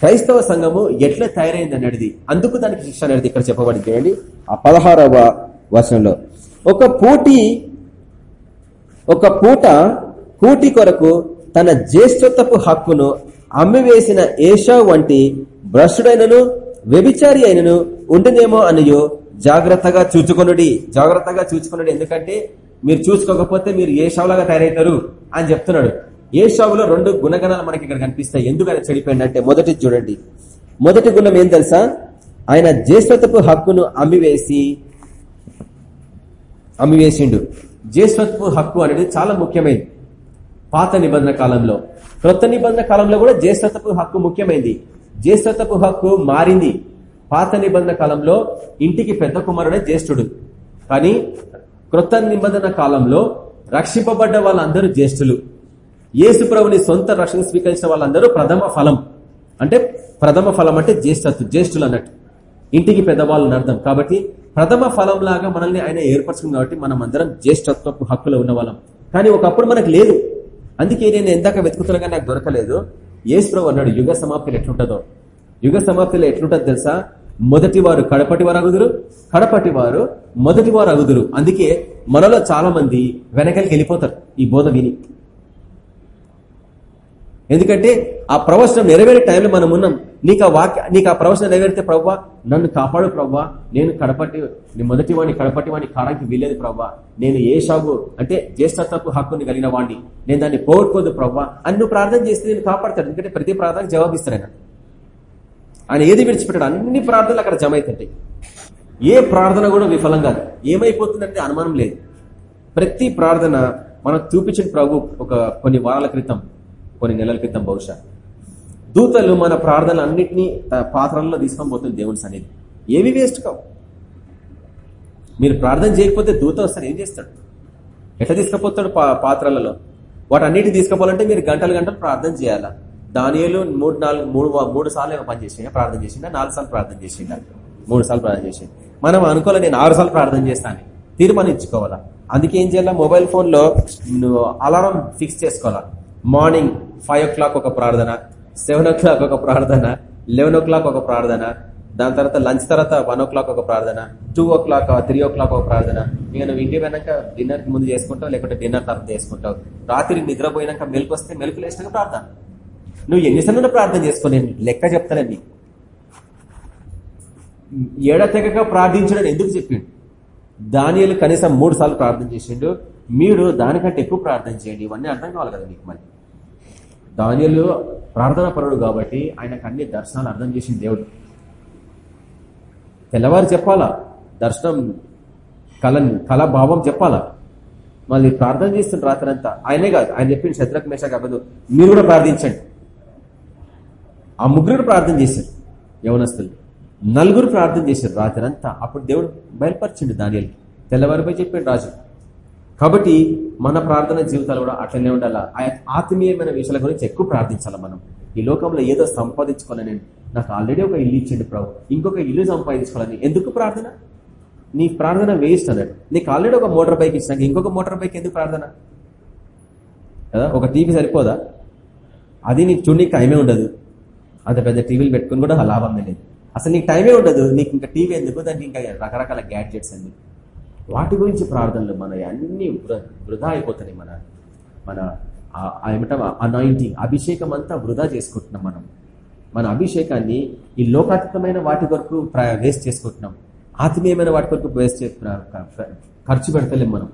క్రైస్తవ సంఘము ఎట్లా తయారైంది అన్నది. అందుకు దానికి శిక్ష అనేది ఇక్కడ చెప్పబడింది. చూడండి. ఆ పదహారవ వర్షంలో ఒక పూటి ఒక పూట కూటి కొరకు తన జ్యేష్ఠత్వపు హక్కును అమ్మివేసిన ఏషా వంటి భ్రష్డైనను వ్యభిచారి అయినను ఉండినేమో అనియో జాగ్రత్తగా చూచుకొనుడి. జాగ్రత్తగా చూచుకొనుడి ఎందుకంటే మీరు చూసుకోకపోతే మీరు ఏ షావులాగా తయారవుతారు అని చెప్తున్నాడు. ఏ షావులో రెండు గుణగణాలు మనకి ఇక్కడ కనిపిస్తాయి. ఎందుకని చెడిపోయిందంటే మొదటి చూడండి. మొదటి గుణం ఏం తెలుసా? ఆయన జ్యేష్ఠతపు హక్కును అమ్మివేసి అమ్మివేసిండు. జ్యేష్ఠత్వపు హక్కు అనేది చాలా ముఖ్యమైనది. పాత నిబంధన కాలంలో. క్రొత్త నిబంధన కాలంలో కూడా జ్యేష్ఠతపు హక్కు ముఖ్యమైంది. జ్యేష్ఠతపు హక్కు మారింది. పాత నిబంధన కాలంలో ఇంటికి పెద్ద కుమారుడే జ్యేష్ఠుడు. కానీ క్రొత్త నిబంధన కాలంలో రక్షింపబడ్డ వాళ్ళందరూ జ్యేష్ఠులు. యేసు ప్రభుని సొంత రక్షణ స్వీకరించిన వాళ్ళందరూ ప్రథమ ఫలం. అంటే ప్రథమ ఫలం అంటే జ్యేష్ఠత్వ జ్యేష్ఠులు అన్నట్టు. ఇంటికి పెద్దవాళ్ళని అర్థం. కాబట్టి ప్రథమ ఫలం లాగా మనల్ని ఆయన ఏర్పరచుకుంది కాబట్టి మనం అందరం జ్యేష్ఠత్వపు హక్కులో ఉన్న వాళ్ళం కానీ ఒకప్పుడు మనకు లేదు. అందుకే నేను ఎందాక వెతుకుతున్నాగా నాకు దొరకలేదు. యేసు అన్నాడు యుగ సమాప్తిలో ఎట్లుంటుందో? యుగ సమాప్తిలో ఎట్లుంటుంది తెలుసా? మొదటి వారు కడపటి వారు అగుదురు కడపటి వారు మొదటి వారు అగుదురు. అందుకే మనలో చాలా మంది వెనకలికి వెళ్ళిపోతారు ఈ బోధ విని. ఎందుకంటే ఆ ప్రవచనం నెరవేరే టైంలో మనం ఉన్నాం. నీకు ఆ వాక్య నీకు ఆ ప్రవచనం నెరవేరితే ప్రవ్వా నన్ను కాపాడు ప్రవ్వా నేను కడపట్టి మొదటి వాడిని కడపట్టి వాడిని కాడానికి వీలేదు ప్రవ్వా. నేను ఏ షాగు అంటే జ్యేష్ఠత్వపు హక్కుని కలిగిన వాడిని నేను దాన్ని పోగొట్టుకోదు ప్రవ్వా. అని నువ్వు ప్రార్థన చేస్తే నేను కాపాడతాడు ఎందుకంటే ప్రతి ప్రార్థనకు జవాబిస్తాడు ఆయన. ఆయన ఏది విడిచిపెట్టాడు. అన్ని ప్రార్థనలు అక్కడ జమ అవుతుంటాయి ఏ ప్రార్థన కూడా విఫలం కాదు. ఏమైపోతుందంటే అనుమానం లేదు. ప్రతి ప్రార్థన మనం చూపించిన ప్రభు ఒక కొన్ని వారాల క్రితం కొన్ని నెలల క్రితం బహుశా. దూతలు మన ప్రార్థనలు అన్నింటినీ పాత్రల్లో తీసుకొని పోతుంది దేవుని సన్నిధి. ఏవి వేస్ట్ కావు. మీరు ప్రార్థన చేయకపోతే దూత వస్తారు ఏం చేస్తాడు? ఎట్లా తీసుకుపోతాడు పాత్రలలో? వాటన్నిటి తీసుకుపోవాలంటే మీరు గంటలు గంటలు ప్రార్థన చేయాలా? దానియలు మూడు నాలుగు మూడు మూడు సార్లు ఏమో పని చేసిందా ప్రార్థన చేసిందా నాలుగు సార్లు ప్రార్థన చేసిందా మూడు సార్లు ప్రార్థన చేసింది మనం అనుకోవాలి నేను ఆరు సార్లు ప్రార్థన చేస్తాను తీర్మానించుకోవాలా? అందుకే ఏం చేయాలా? మొబైల్ ఫోన్లో అలారం ఫిక్స్ చేసుకోవాలా? మార్నింగ్ ఫైవ్ ఓ క్లాక్ ఒక ప్రార్థన సెవెన్ ఓ క్లాక్ ఒక ప్రార్థన లెవెన్ ఓ క్లాక్ ఒక ప్రార్థన దాని తర్వాత లంచ్ తర్వాత వన్ ఓ క్లాక్ ఒక ప్రార్థన two o'clock three o'clock ఒక ప్రార్థన. ఇక నువ్వు ఇంటి పోయినాక డిన్నర్ ముందు చేసుకుంటావు లేకుంటే డిన్నర్ తర్వాత చేసుకుంటావు. రాత్రి నిద్రపోయినాక మెలకు వస్తే మెలకు లేచినాక ప్రార్థన. నువ్వు ఎన్నిసార్లు ప్రార్థన చేసుకో లెక్క చెప్తానండి ఏడ తెగక ప్రార్థించడం ఎందుకు చెప్పిండు? దానియలు కనీసం మూడు సార్లు ప్రార్థన చేసిండు. మీరు దానికంటే ఎక్కువ ప్రార్థన చేయండి. ఇవన్నీ అర్థం కావాలి కదా మీకు మళ్ళీ దానియలు ప్రార్థన పరుడు కాబట్టి ఆయనకు అన్ని దర్శనాలు అర్థం చేసింది దేవుడు. తెల్లవారు చెప్పాలా? దర్శనం కళ కళ భావం చెప్పాలా? మళ్ళీ ప్రార్థన చేస్తున్న రాత్రంతా. ఆయనే కాదు ఆయన చెప్పిన శత్రుఘ్ మేష కాదు మీరు కూడా ప్రార్థించండి. ఆ ముగ్గురు ప్రార్థన చేశారు యవనస్తులు. నలుగురు ప్రార్థన చేశారు రాత్రంతా. అప్పుడు దేవుడు బయలుపరిచిండు దానియల్కి తెల్లవారిపై చెప్పాడు రాజు కాబట్టి మన ప్రార్థన జీవితాలు కూడా అట్లనే ఉండాలా? ఆత్మీయమైన విషయాల గురించి ఎక్కువ ప్రార్థించాలి మనం? ఈ లోకంలో ఏదో సంపాదించుకోవాలని నాకు ఆల్రెడీ ఒక ఇల్లు ఇచ్చిండు ప్రభు. ఇంకొక ఇల్లు సంపాదించుకోవాలని ఎందుకు ప్రార్థన? నీ ప్రార్థన వేస్ట్ అన్నాడు. నీకు ఆల్రెడీ ఒక మోటార్ బైక్ ఇచ్చినాక ఇంకొక మోటార్ బైక్ ఎందుకు ప్రార్థన? కదా? ఒక టీవీ సరిపోదా? అది నీకు చూడనీకి టైమే ఉండదు. అంత పెద్ద టీవీలు పెట్టుకుని కూడా లాభం లేదు అసలు నీకు టైమే ఉండదు. నీకు ఇంకా టీవీ ఎందుకు? దానికి ఇంకా రకరకాల గ్యాడ్జెట్స్ ఎందుకు వాటి గురించి ప్రార్థనలు మన అన్ని వృధా అయిపోతున్నాయి మన మన ఏమంటాం అనాయింటింగ్ అభిషేకం అంతా వృధా చేసుకుంటున్నాం మనం. మన అభిషేకాన్ని ఈ లోకాతీతమైన వాటి వరకు వేస్ట్ చేసుకుంటున్నాం. ఆత్మీయమైన వాటి వరకు వేస్ట్ ఖర్చు పెడతలేం మనం.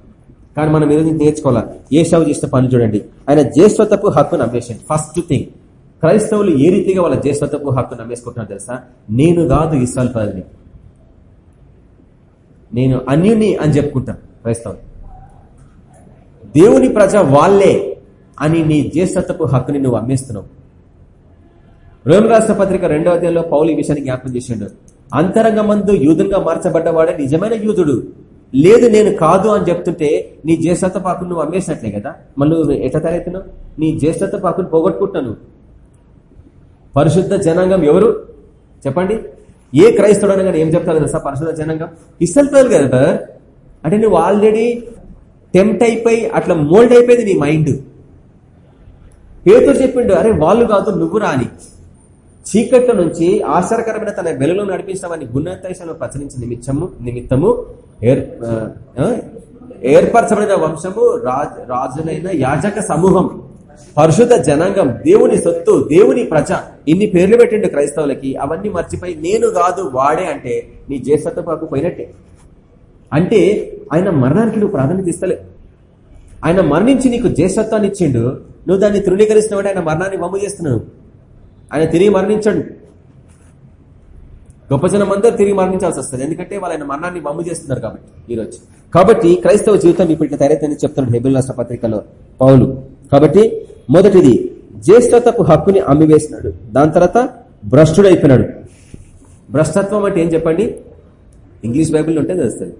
కానీ మనం ఏదో నేర్చుకోవాలా? ఏ షావు చేసిన పని చూడండి. ఆయన జ్యేష్ఠతపు హక్కును అమ్మేసండి ఫస్ట్ థింగ్ క్రైస్తవులు ఏ రీతిగా వాళ్ళ జ్యేష్ఠతపు హక్కును అమ్మేసుకుంటున్నారు తెలుసా? నేను కాదు ఇస్రాల్ పదని నేను అన్యుని అని చెప్పుకుంటాను క్రైస్తవులు. దేవుని ప్రజ వాళ్ళే అని నీ జ్యేష్ఠతకు హక్కుని నువ్వు అమ్మేస్తున్నావు. రోమ్ రాష్ట్ర పత్రిక రెండో అధ్యాయంలో పౌలు ఈ విషయాన్ని జ్ఞాపకం చేసిండు. అంతరంగ మందు యూదుగా మార్చబడ్డవాడే నిజమైన యూదుడు. లేదు నేను కాదు అని చెప్తుంటే నీ జ్యేష్ఠత పాకును నువ్వు అమ్మేసినట్లే కదా? మళ్ళీ ఎట్లా తయారవుతున్నావు? నీ జ్యేష్ఠత పాకును పోగొట్టుకుంటున్నాను పరిశుద్ధ జనాంగం ఎవరు? చెప్పండి. ఏ క్రైస్తవుడు అనగానే ఏం చెప్తారు తెలుసా? పరిశుధ జనంగా? ఇస్తల్పోయారు కదా అంటే నువ్వు ఆల్రెడీ టెంప్ట్ అయిపోయి అట్లా మోల్డ్ అయిపోయింది నీ మైండ్ పేరుతో చెప్పిండు అరే వాళ్ళు కాదు నువ్వు రాని. చీకట్ల నుంచి ఆశ్చర్యకరమైన తన వెలుగులో నడిపించమని గుణతైశంలో ప్రచురించిన నిమిత్తము నిమిత్తము ఏర్పరచబడిన వంశము రాజులైన యాజక సమూహం. పరిశుద్ధ జనాంగం దేవుని సొత్తు దేవుని ప్రజ. ఇన్ని పేర్లు పెట్టిండు క్రైస్తవులకి అవన్నీ మర్చిపోయి నేను కాదు వాడే అంటే నీ జేసత్వకు పోయినట్టే. అంటే ఆయన మరణానికి నువ్వు ప్రాధాన్యత ఇస్తలే. ఆయన మరణించి నీకు జ్యేష్ఠత్వాన్ని ఇచ్చిండు. నువ్వు దాన్ని తృణీకరిస్తున్నావు ఆయన మరణాన్ని వమ్ము చేస్తున్నావు. ఆయన తిరిగి మరణించండు. గొప్ప జనం అందరూ తిరిగి మరణించాల్సి వస్తుంది. ఎందుకంటే వాళ్ళు ఆయన మరణాన్ని మమ్ము చేస్తున్నారు కాబట్టి ఈరోజు. కాబట్టి క్రైస్తవ జీవితం ఇప్పుడు తయారైతే చెప్తున్నాడు హెబిల్ రాష్ట్ర పత్రికలో పౌలు. కాబట్టి మొదటిది జ్యేష్ఠతకు హక్కుని అమ్మివేసినాడు. దాని తర్వాత భ్రష్టుడైపోయినాడు. భ్రష్టత్వం అంటే ఏం చెప్పండి? ఇంగ్లీష్ బైబిల్ ఉంటే తెలుస్తుంది.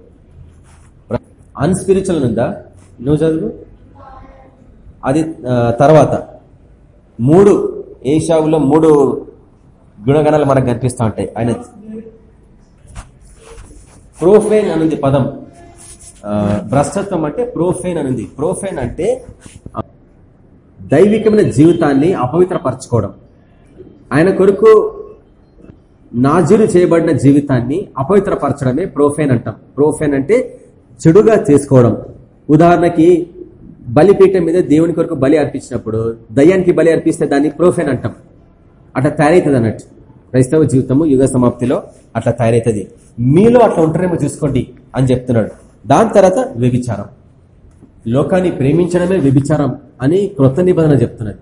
అన్స్పిరిచువల్ ఉందా? నువ్వు చదువు? అది తర్వాత. మూడు ఏషావులో మూడు గుణగణాలు మనకు కనిపిస్తూ ఉంటాయి. ఆయన ప్రోఫేన్ అనుంది పదం. భ్రష్టత్వం అంటే ప్రోఫేన్ అనుంది. ప్రోఫేన్ అంటే దైవికమైన జీవితాన్ని అపవిత్రపరచుకోవడం. ఆయన కొరకు నాజీరు చేయబడిన జీవితాన్ని అపవిత్రపరచడమే ప్రోఫేన్ అంటాం. ప్రోఫేన్ అంటే చెడుగా చేసుకోవడం. ఉదాహరణకి బలిపీఠం మీద దేవుని కొరకు బలి అర్పించినప్పుడు దయ్యానికి బలి అర్పిస్తే దాన్ని ప్రోఫెన్ అంటాం. అట్లా తయారవుతుంది అన్నట్టు. క్రైస్తవ జీవితము యుగ సమాప్తిలో అట్లా తయారవుతుంది మీలో అట్లా ఉంటారేమో చూసుకోండి అని చెప్తున్నాడు. దాని తర్వాత వ్యభిచారం. లోకాన్ని ప్రేమించడమే వ్యభిచారం అని క్రొత్త నిబంధన చెప్తున్నది.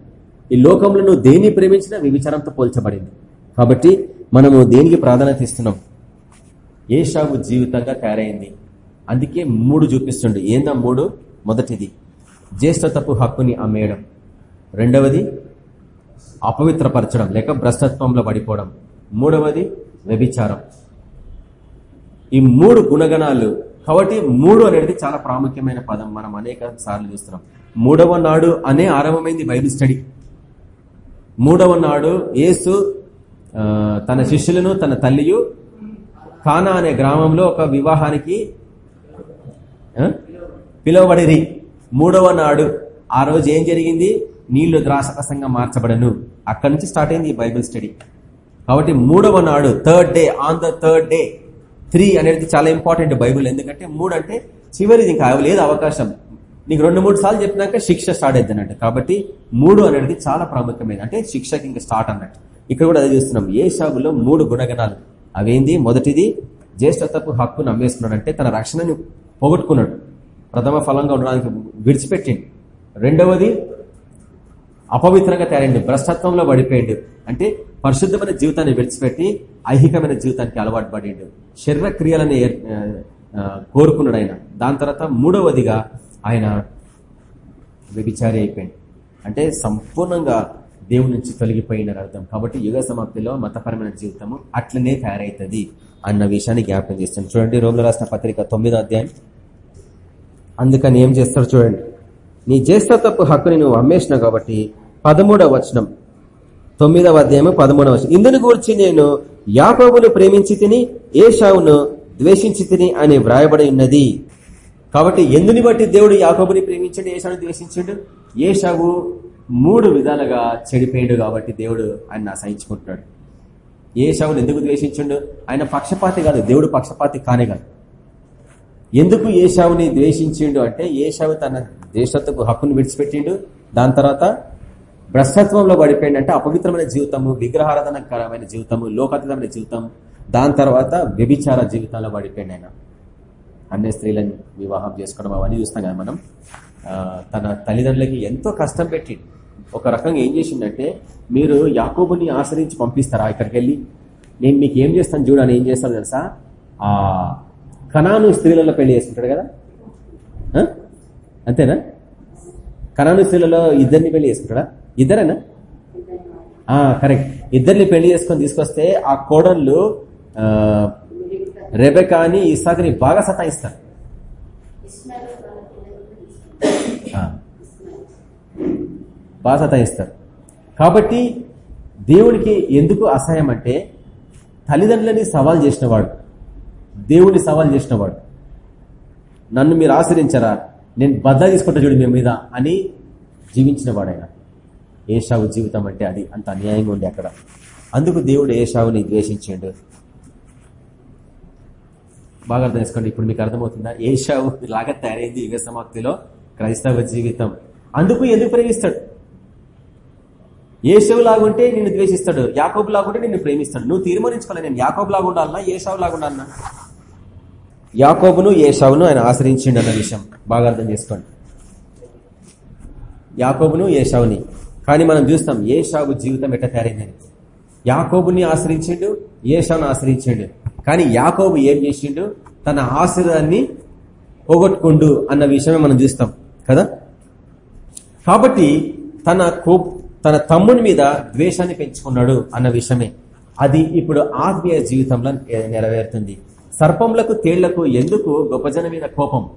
ఈ లోకంలో నువ్వు దేన్ని ప్రేమించినా వ్యభిచారంతో పోల్చబడింది. కాబట్టి మనము దేనికి ప్రాధాన్యత ఇస్తున్నాం? ఏ షాగు జీవితంగా తయారైంది. అందుకే మూడు చూపిస్తుండే. ఏందా మూడు? మొదటిది జ్యేష్ఠతపు హక్కుని అమ్మేయడం. రెండవది అపవిత్రపరచడం లేక భ్రష్టత్వంలో పడిపోవడం. మూడవది వ్యభిచారం. ఈ మూడు గుణగణాలు కాబట్టి మూడు అనేది చాలా ప్రాముఖ్యమైన పదం. మనం అనేక సార్లు చూస్తున్నాం. మూడవ నాడు అనే ఆరంభమైంది బైబిల్ స్టడీ. మూడవ నాడు యేసు తన శిష్యులను తన తల్లియు కానా అనే గ్రామంలో ఒక వివాహానికి పిలువబడిరి. మూడవ నాడు ఆ రోజు ఏం జరిగింది? నీళ్ళు ద్రాసకసంగా మార్చబడను. అక్కడి నుంచి స్టార్ట్ అయింది ఈ బైబిల్ స్టడీ. కాబట్టి మూడవ నాడు third day on the third day three అనేది చాలా ఇంపార్టెంట్ బైబుల్. ఎందుకంటే మూడు అంటే చివరిది ఇంకా లేదు అవకాశం. నీకు రెండు మూడు సార్లు చెప్పినాక శిక్ష స్టార్ట్ అవుతుంది అన్నట్టు. కాబట్టి మూడు అనేది చాలా ప్రాముఖ్యమైనది. అంటే శిక్షకి ఇంకా స్టార్ట్ అన్నట్టు. ఇక్కడ కూడా అదే చూస్తున్నాం. ఏ షాబులో మూడు గుణగణాలు. అవేంది? మొదటిది జ్యేష్ఠతపు హక్కు నమ్మేస్తున్నాడు అంటే తన రక్షణని పోగొట్టుకున్నాడు. ప్రథమ ఫలంగా ఉండడానికి విడిచిపెట్టింది రెండవది అపవిత్రంగా తయారండి. భ్రష్టత్వంలో పడిపోయిండు. అంటే పరిశుద్ధమైన జీవితాన్ని విడిచిపెట్టి ఐహికమైన జీవితానికి అలవాటు పడిండు. శరీర క్రియలని కోరుకున్నాడు ఆయన. దాని తర్వాత మూడవదిగా ఆయన వ్యభిచారి అయిపోయింది అంటే సంపూర్ణంగా దేవుడి నుంచి తొలగిపోయిన అర్థం కాబట్టి యుగ సమాప్తిలో మతపరమైన జీవితము అట్లనే తయారైతుంది అన్న విషయాన్ని జ్ఞాపకం చేస్తాను. చూడండి రోగులు రాసిన పత్రిక తొమ్మిదో అధ్యాయం. అందుకని ఏం చేస్తారు చూడండి. నీ జ్యేష్ఠతపు హక్కుని నువ్వు అమ్మేసినావు కాబట్టి పదమూడవ వచనం తొమ్మిదవ అధ్యాయము పదమూడవ ఇందును గూర్చి నేను యాకోబును ప్రేమించి తిని ఏషావును ద్వేషించి తిని అని వ్రాయబడి ఉన్నది. కాబట్టి ఎందుని బట్టి దేవుడు యాకోబుని ప్రేమించండి ఏషావుని ద్వేషించండు? ఏషావు మూడు విధాలుగా చెడిపోయాడు కాబట్టి దేవుడు ఆయన అసహించుకుంటున్నాడు. ఏషావుని ఎందుకు ద్వేషించండు? ఆయన పక్షపాతి కాదు దేవుడు పక్షపాతి కానే కాదు. ఎందుకు ఏషావుని ద్వేషించిండు అంటే ఏషావు తన దేశత్వకు హక్కును విడిచిపెట్టిండు దాని తర్వాత భ్రష్టత్వంలో పడిపోయిండు అంటే అపవిత్రమైన జీవితము విగ్రహారాధనకరమైన జీవితము లోకాతీతమైన జీవితం. దాని తర్వాత వ్యభిచార జీవితంలో పడిపోయింది ఆయన అన్ని స్త్రీలను వివాహం చేసుకోవడం అవన్నీ చూస్తాం కదా మనం. తన తల్లిదండ్రులకి ఎంతో కష్టం పెట్టి ఒక రకంగా ఏం చేసిందంటే మీరు యాకోబుని ఆశ్రయించి పంపిస్తారా ఇక్కడికి వెళ్ళి నేను మీకు ఏం చేస్తాను చూడని ఏం చేస్తాను తెలుసా? ఆ కణాను స్త్రీలలో పెళ్ళి చేసుకుంటాడు కదా? అంతేనా? కణాను స్త్రీలలో ఇద్దరిని పెళ్ళి చేసుకుంటాడా? ఇద్దరేనా? కరెక్ట్. ఇద్దరిని పెళ్ళి చేసుకొని తీసుకొస్తే ఆ కోడళ్ళు ఆ, రెబెకాని ఇసాకుని బాగా సతాయిస్తారు. బాగా సతాయిస్తారు. కాబట్టి దేవుడికి ఎందుకు అసహాయం అంటే తల్లిదండ్రులని సవాల్ చేసినవాడు దేవుడిని సవాల్ చేసినవాడు. నన్ను మీరు ఆశ్రయించరా? నేను బద్దా తీసుకుంటా చూడు మీ మీద అని జీవించినవాడు ఆయన ఏషావు జీవితం అంటే అది అంత అన్యాయంగా ఉంది అక్కడ. అందుకు దేవుడు ఏషావుని ద్వేషించాడు. బాగా అర్థం చేసుకోండి ఇప్పుడు మీకు అర్థమవుతుందా? ఏషావు లాగా తయారైంది యుగ సమాప్తిలో క్రైస్తవ జీవితం. అందుకు ఎందుకు ప్రేమిస్తాడు? ఏషవు లాగుంటే నిన్ను ద్వేషిస్తాడు యాకోబు లాగుంటే నిన్ను ప్రేమిస్తాడు. నువ్వు తీర్మానించుకోవాలి నేను యాకోబు లాగుండాలన్నా ఏషావు లాగుండాలన్నా యాకోబును ఏషావును ఆయన ఆశ్రయించిండు అన్న విషయం. బాగా అర్థం చేసుకోండి. యాకోబును ఏషావుని కానీ మనం చూస్తాం ఏషావు జీవితం ఎట్ట తయారైందని. యాకోబుని ఆశ్రయించిండు ఏషాను ఆశ్రయించిండు. కానీ యాకోబు ఏం చేసిండు? తన ఆశ్రయాన్ని పోగొట్టుకుండు అన్న విషయమే మనం చూస్తాం కదా? కాబట్టి తన కో తన తమ్ముని మీద ద్వేషాన్ని పెంచుకున్నాడు అన్న విషయమే. అది ఇప్పుడు ఆత్మీయ జీవితంలో నెరవేరుతుంది. సర్పములకు తేళ్ళకు ఎందుకు గొప్పజన మీద కోపం?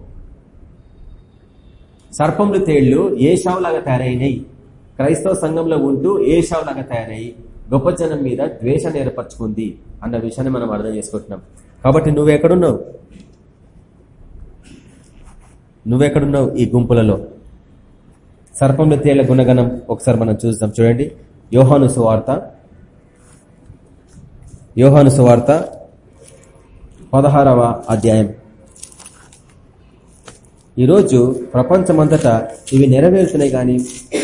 సర్పములు తేళ్ళు ఏషావులాగా తయారైనాయి. క్రైస్తవ సంఘంలో ఉంటూ ఏషావులాగా తయారయ్యి గొప్ప జనం మీద ద్వేషాన్ని ఏర్పరచుకుంది అన్న విషయాన్ని మనం అర్థం చేసుకుంటున్నాం. కాబట్టి నువ్వెక్కడున్నావు? నువ్వెక్కడున్నావు ఈ గుంపులలో? సర్పంలో తేళ్ళ గుణగణం ఒకసారి మనం చూస్తాం చూడండి. యోహాను సువార్త. యోహాను సువార్త పదహారవ అధ్యాయం. ఈరోజు ప్రపంచమంతటా ఇవి నెరవేరుతున్నాయి కానీ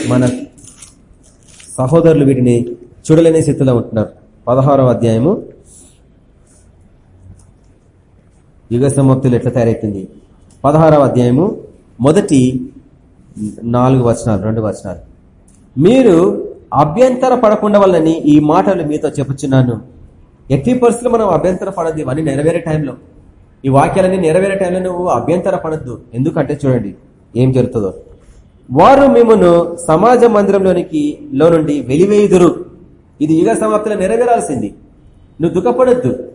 మన సహోదరులు వీటిని చూడలేని స్థితిలో ఉంటున్నారు. పదహారవ అధ్యాయము. యుగ సమాప్తులు ఎట్లా తయారైతుంది పదహారవ అధ్యాయము మొదటి నాలుగు వచనాలు రెండు వచనాలు. మీరు అభ్యంతర పడకుండా వల్లని ఈ మాటలు మీతో చెప్పుచున్నాను. ఎట్టి పరిస్థితులు మనం అభ్యంతర పడద్దు ఇవన్నీ నెరవేరే టైంలో. ఈ వాక్యాలన్నీ నెరవేరే టైంలో నువ్వు అభ్యంతర పడద్దు. ఎందుకంటే చూడండి ఏం జరుగుతుందో. వారు మిమ్మను సమాజ మందిరంలోనికి లో నుండి వెలివేయుదురు. ఇది యుగ సమాప్తిలో నెరవేరాల్సింది. నువ్వు దుఃఖపడద్దు.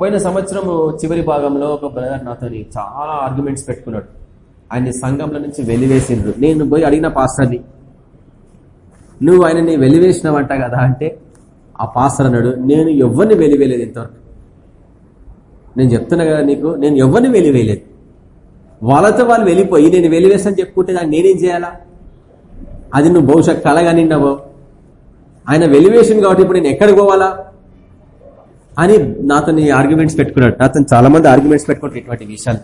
పోయిన సంవత్సరం చివరి భాగంలో ఒక బ్రదర్ నాతో చాలా ఆర్గ్యుమెంట్స్ పెట్టుకున్నాడు. ఆయన్ని సంఘంలో నుంచి వెలివేసిండ్రు. నేను పోయి అడిగిన పాస్టర్ని నువ్వు ఆయనని వెలివేసినవంట కదా? అంటే ఆ పాస్టర్ అన్నాడు నేను ఎవరిని వెలివేయలేదు ఇంతవరకు. నేను చెప్తున్నా కదా నీకు నేను ఎవరిని వెలివేయలేదు. వాళ్ళతో వాళ్ళు వెళ్ళిపోయి నేను వెళ్ళివేస్తాను చెప్పుకుంటే దాన్ని నేనేం చేయాలా? అది నువ్వు బహుశా కలగా నిండవో? ఆయన వెలివేషన్ కాబట్టి ఇప్పుడు నేను ఎక్కడికి పోవాలా? అని నాతో ఆర్గ్యుమెంట్స్ పెట్టుకున్నాడు. నాతో చాలా మంది ఆర్గ్యుమెంట్స్ పెట్టుకుంటారు ఇటువంటి విషయాలు.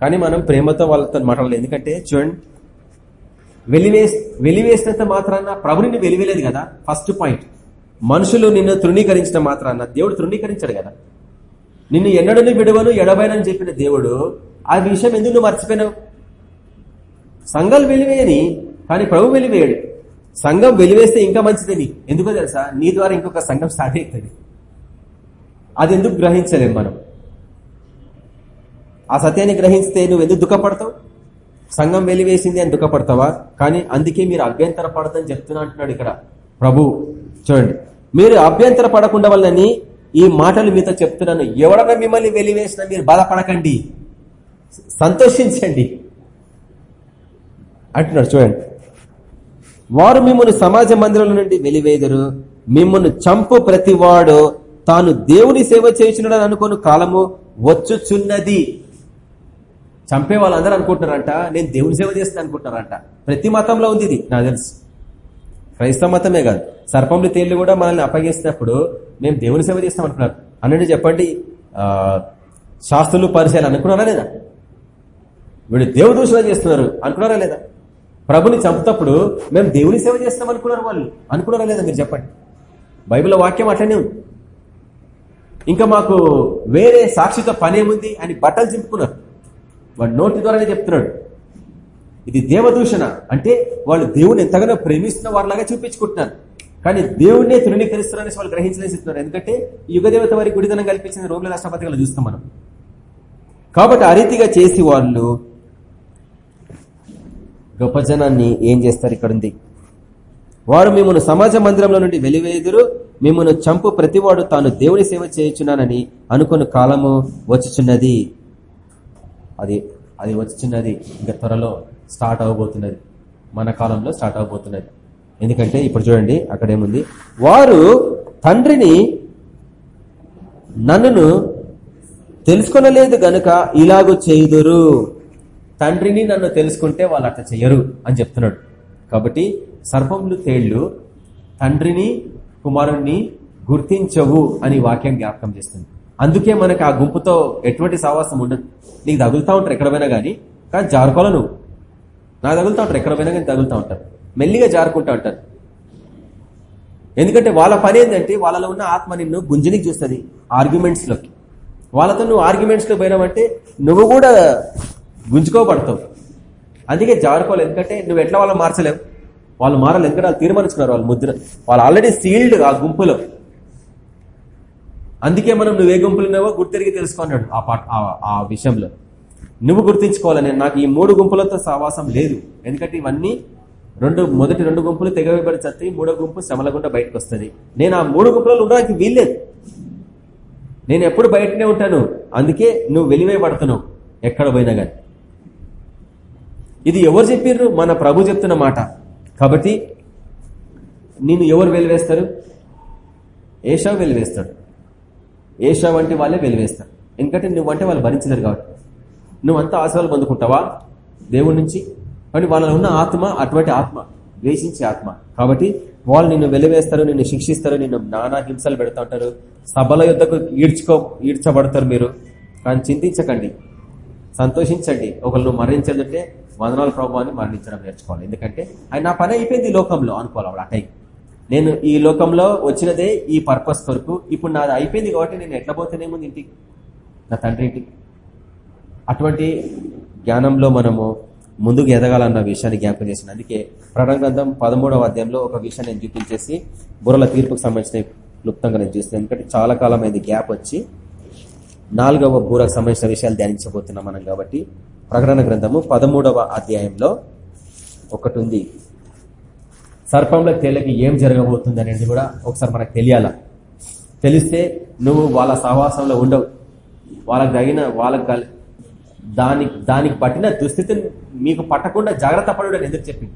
కానీ మనం ప్రేమతో వాళ్ళతో మాట్లాడలేదు. ఎందుకంటే చూడండి వెలివే వెలివేసినంత మాత్రాన ప్రభుని వెలివేలేదు కదా? ఫస్ట్ పాయింట్ మనుషులు నిన్ను తృణీకరించిన మాత్రాన దేవుడు తృణీకరించాడు కదా? నిన్ను ఎన్నడని విడవను ఎడబైనని చెప్పిన దేవుడు ఆ విషయం ఎందుకు నువ్వు మర్చిపోయినావు? సంఘాలు వెలివేయని కానీ ప్రభు వెలివేయడు. సంఘం వెలివేస్తే ఇంకా మంచిదని. ఎందుకో తెలుసా? నీ ద్వారా ఇంకొక సంఘం స్టార్ట్ అవుతుంది. అది ఎందుకు గ్రహించలేము మనం? ఆ సత్యాన్ని గ్రహిస్తే నువ్వు ఎందుకు దుఃఖపడతావు? సంఘం వెలివేసింది అని దుఃఖపడతావా? కానీ అందుకే మీరు అభ్యంతర పడదని చెప్తున్నా అంటున్నాడు ఇక్కడ ప్రభు. చూడండి. మీరు అభ్యంతర పడకుండా వల్లని ఈ మాటలు మీతో చెప్తున్నాను. ఎవడన్నా మిమ్మల్ని వెలివేసినా మీరు బాధపడకండి. సంతోషించండి. అంటున్నాడు చూడండి. వారు మిమ్మల్ని సమాజ మందిరం నుండి వెలివేదరు. మిమ్మల్ని చంపు ప్రతివాడు. తాను దేవుని సేవ చేయుచున్నాడని అనుకోని కాలము వచ్చుచున్నది. చంపే వాళ్ళందరూ అనుకుంటున్నారంట నేను దేవుని సేవ చేస్తాను అనుకుంటున్నారంట. ప్రతి మతంలో ఉంది ఇది నాకు తెలుసు. క్రైస్తవ మతమే కాదు. సర్పంలు తేళ్ళు కూడా మనల్ని అప్పగిస్తున్నప్పుడు మేము దేవుని సేవ చేస్తాం అనుకున్నారు. అన్నట్టు చెప్పండి శాస్త్రులు పరిచయాలు అనుకున్నారా లేదా? వీడు దేవదూషణ చేస్తున్నారు? అనుకున్నారా లేదా? ప్రభుని చంపుతప్పుడు మేము దేవుని సేవ చేస్తాం అనుకున్నారు వాళ్ళు. అనుకున్నారా లేదా మీరు చెప్పండి? బైబిల్ వాక్యం అట్లనే ఉంది. ఇంకా మాకు వేరే సాక్షితో పనేముంది అని బట్టలు చింపుకున్నారు. వాడు నోటి ద్వారానే చెప్తున్నాడు. ఇది దేవదూషణ. అంటే వాళ్ళు దేవుని ఎంతగానో ప్రేమిస్తున్న వారిలాగా చూపించుకుంటున్నారు. కానీ దేవుణ్ణే తృణీకరిస్తున్నారని వాళ్ళు గ్రహించలేసిస్తున్నారు ఎందుకంటే యుగదేవత వారి గుడిదనం కల్పించిన రోగుల రాష్ట్రపతిగా చూస్తాం మనం. కాబట్టి ఆ రీతిగా చేసి వాళ్ళు గొప్ప జనాన్ని ఏం చేస్తారు ఇక్కడ ఉంది వారు మిమ్మల్ని సమాజ మందిరంలో నుండి వెలివేదురు మిమ్మల్ని చంపు ప్రతివాడు తాను దేవుని సేవ చేయుచున్నానని అనుకున్న కాలము వచ్చుచున్నది. అది అది వచ్చుచున్నది. ఇంకా త్వరలో స్టార్ట్ అవ్వబోతున్నది మన కాలంలో స్టార్ట్ అవ్వబోతున్నది ఎందుకంటే ఇప్పుడు చూడండి అక్కడేముంది? వారు తండ్రిని నన్నును తెలుసుకొనలేదు గనుక ఇలాగూ చేయుదురు. తండ్రిని నన్ను తెలుసుకుంటే వాళ్ళు అట్లా చెయ్యరు అని చెప్తున్నాడు. కాబట్టి సర్పములు తేళ్ళు తండ్రిని కుమారుణ్ణి గుర్తించవు అని వాక్యం జ్ఞాపకం చేస్తుంది. అందుకే మనకి ఆ గుంపుతో ఎటువంటి సావాసం ఉండదు. నీకు తగులుతా ఉంటారు ఎక్కడ పోయినా కానీ కానీ జారుకోవాలి నువ్వు? నాకు తగులుతా ఉంటారు ఎక్కడ పోయినా కానీ తగులుతా ఉంటారు. మెల్లిగా జారుకుంటా ఉంటారు. ఎందుకంటే వాళ్ళ పని ఏంటంటే వాళ్ళలో ఉన్న ఆత్మ నిన్ను గుంజనికి చూస్తుంది ఆర్గ్యుమెంట్స్లోకి వాళ్ళతో నువ్వు ఆర్గ్యుమెంట్స్లో పోయినావంటే నువ్వు కూడా గుంజుకోబడతావు. అందుకే జారుకోవాలి ఎందుకంటే నువ్వు ఎట్లా వాళ్ళని మార్చలేవు? వాళ్ళు మారాలి ఎందుకంటే వాళ్ళు తీర్మానించుకున్నారు వాళ్ళు ముద్ర. వాళ్ళు ఆల్రెడీ సీల్డ్ ఆ గుంపులో. అందుకే మనం నువ్వే గుంపులు ఉన్నావో గుర్తిరిగి తెలుసుకున్నాడు ఆ పాట ఆ విషయంలో. నువ్వు గుర్తించుకోవాలి నాకు ఈ మూడు గుంపులతో సహవాసం లేదు. ఎందుకంటే ఇవన్నీ రెండు మొదటి రెండు గుంపులు తెగవేయబడి చత్తి మూడో గుంపు శ్రమల గుండా బయటకు వస్తుంది. నేను ఆ మూడు గుంపులలో ఉండడానికి వీల్లేదు నేను ఎప్పుడు బయటనే ఉంటాను. అందుకే నువ్వు వెలివేయబడుతున్నావు ఎక్కడ పోయినా కానీ ఇది ఎవరు చెప్పిర్రు? మన ప్రభు చెప్తున్న మాట. కాబట్టి నిన్ను ఎవరు వెలివేస్తారు? ఏషావు వెలివేస్తాడు. ఏషావు వంటి వాళ్ళే వెలివేస్తారు. ఎందుకంటే నువ్వంటే వాళ్ళు భరించలేరు కాబట్టి. నువ్వంతా ఆశలు పొందుకుంటావా? దేవుడి నుంచి. కానీ వాళ్ళలో ఉన్న ఆత్మ అటువంటి ఆత్మ ద్వేషించే ఆత్మ. కాబట్టి వాళ్ళు నిన్ను వెలివేస్తారు నిన్ను శిక్షిస్తారు నిన్ను నానా హింసలు పెడతా ఉంటారు. సభల యుద్ధకు ఈడ్చుకో ఈడ్చబడతారు మీరు. కానీ చింతించకండి. సంతోషించండి. ఒకళ్ళు మరణించదంటే వందనాలు వందనాల ప్రభావాన్ని మరణించడం నేర్చుకోవాలి. ఎందుకంటే ఆయన నా పని అయిపోయింది ఈ లోకంలో అనుకోవాలి అప్పుడు అటై నేను ఈ లోకంలో వచ్చినదే ఈ పర్పస్ కొరకు. ఇప్పుడు నాది అయిపోయింది కాబట్టి నేను ఎట్లా పోతేనేముంది ఇంటికి? నా తండ్రి ఇంటికి. అటువంటి జ్ఞానంలో మనము ముందుకు ఎదగాలన్న విషయాన్ని జ్ఞాపకం చేసిన అందుకే ప్రణగ్రంథం పదమూడవ అధ్యాయంలో ఒక విషయాన్ని నేను చూపించేసి బుర్రల తీర్పుకు సంబంధించిన క్లుప్తంగా నేను చూస్తాను ఎందుకంటే చాలా కాలం అయింది గ్యాప్ వచ్చి నాలుగవ బూరకు సంబంధించిన విషయాలు ధ్యానించబోతున్నాం మనం కాబట్టి ప్రకటన గ్రంథము పదమూడవ అధ్యాయంలో ఒకటి ఉంది సర్పంలో తేలికి ఏం జరగబోతుంది అనేది కూడా ఒకసారి మనకు తెలియాల. తెలిస్తే నువ్వు వాళ్ళ సహవాసంలో ఉండవు. వాళ్ళకి తగిన వాళ్ళకి దానికి దానికి పట్టిన దుస్థితిని మీకు పట్టకుండా జాగ్రత్త పడడం ఎందుకు చెప్పింది?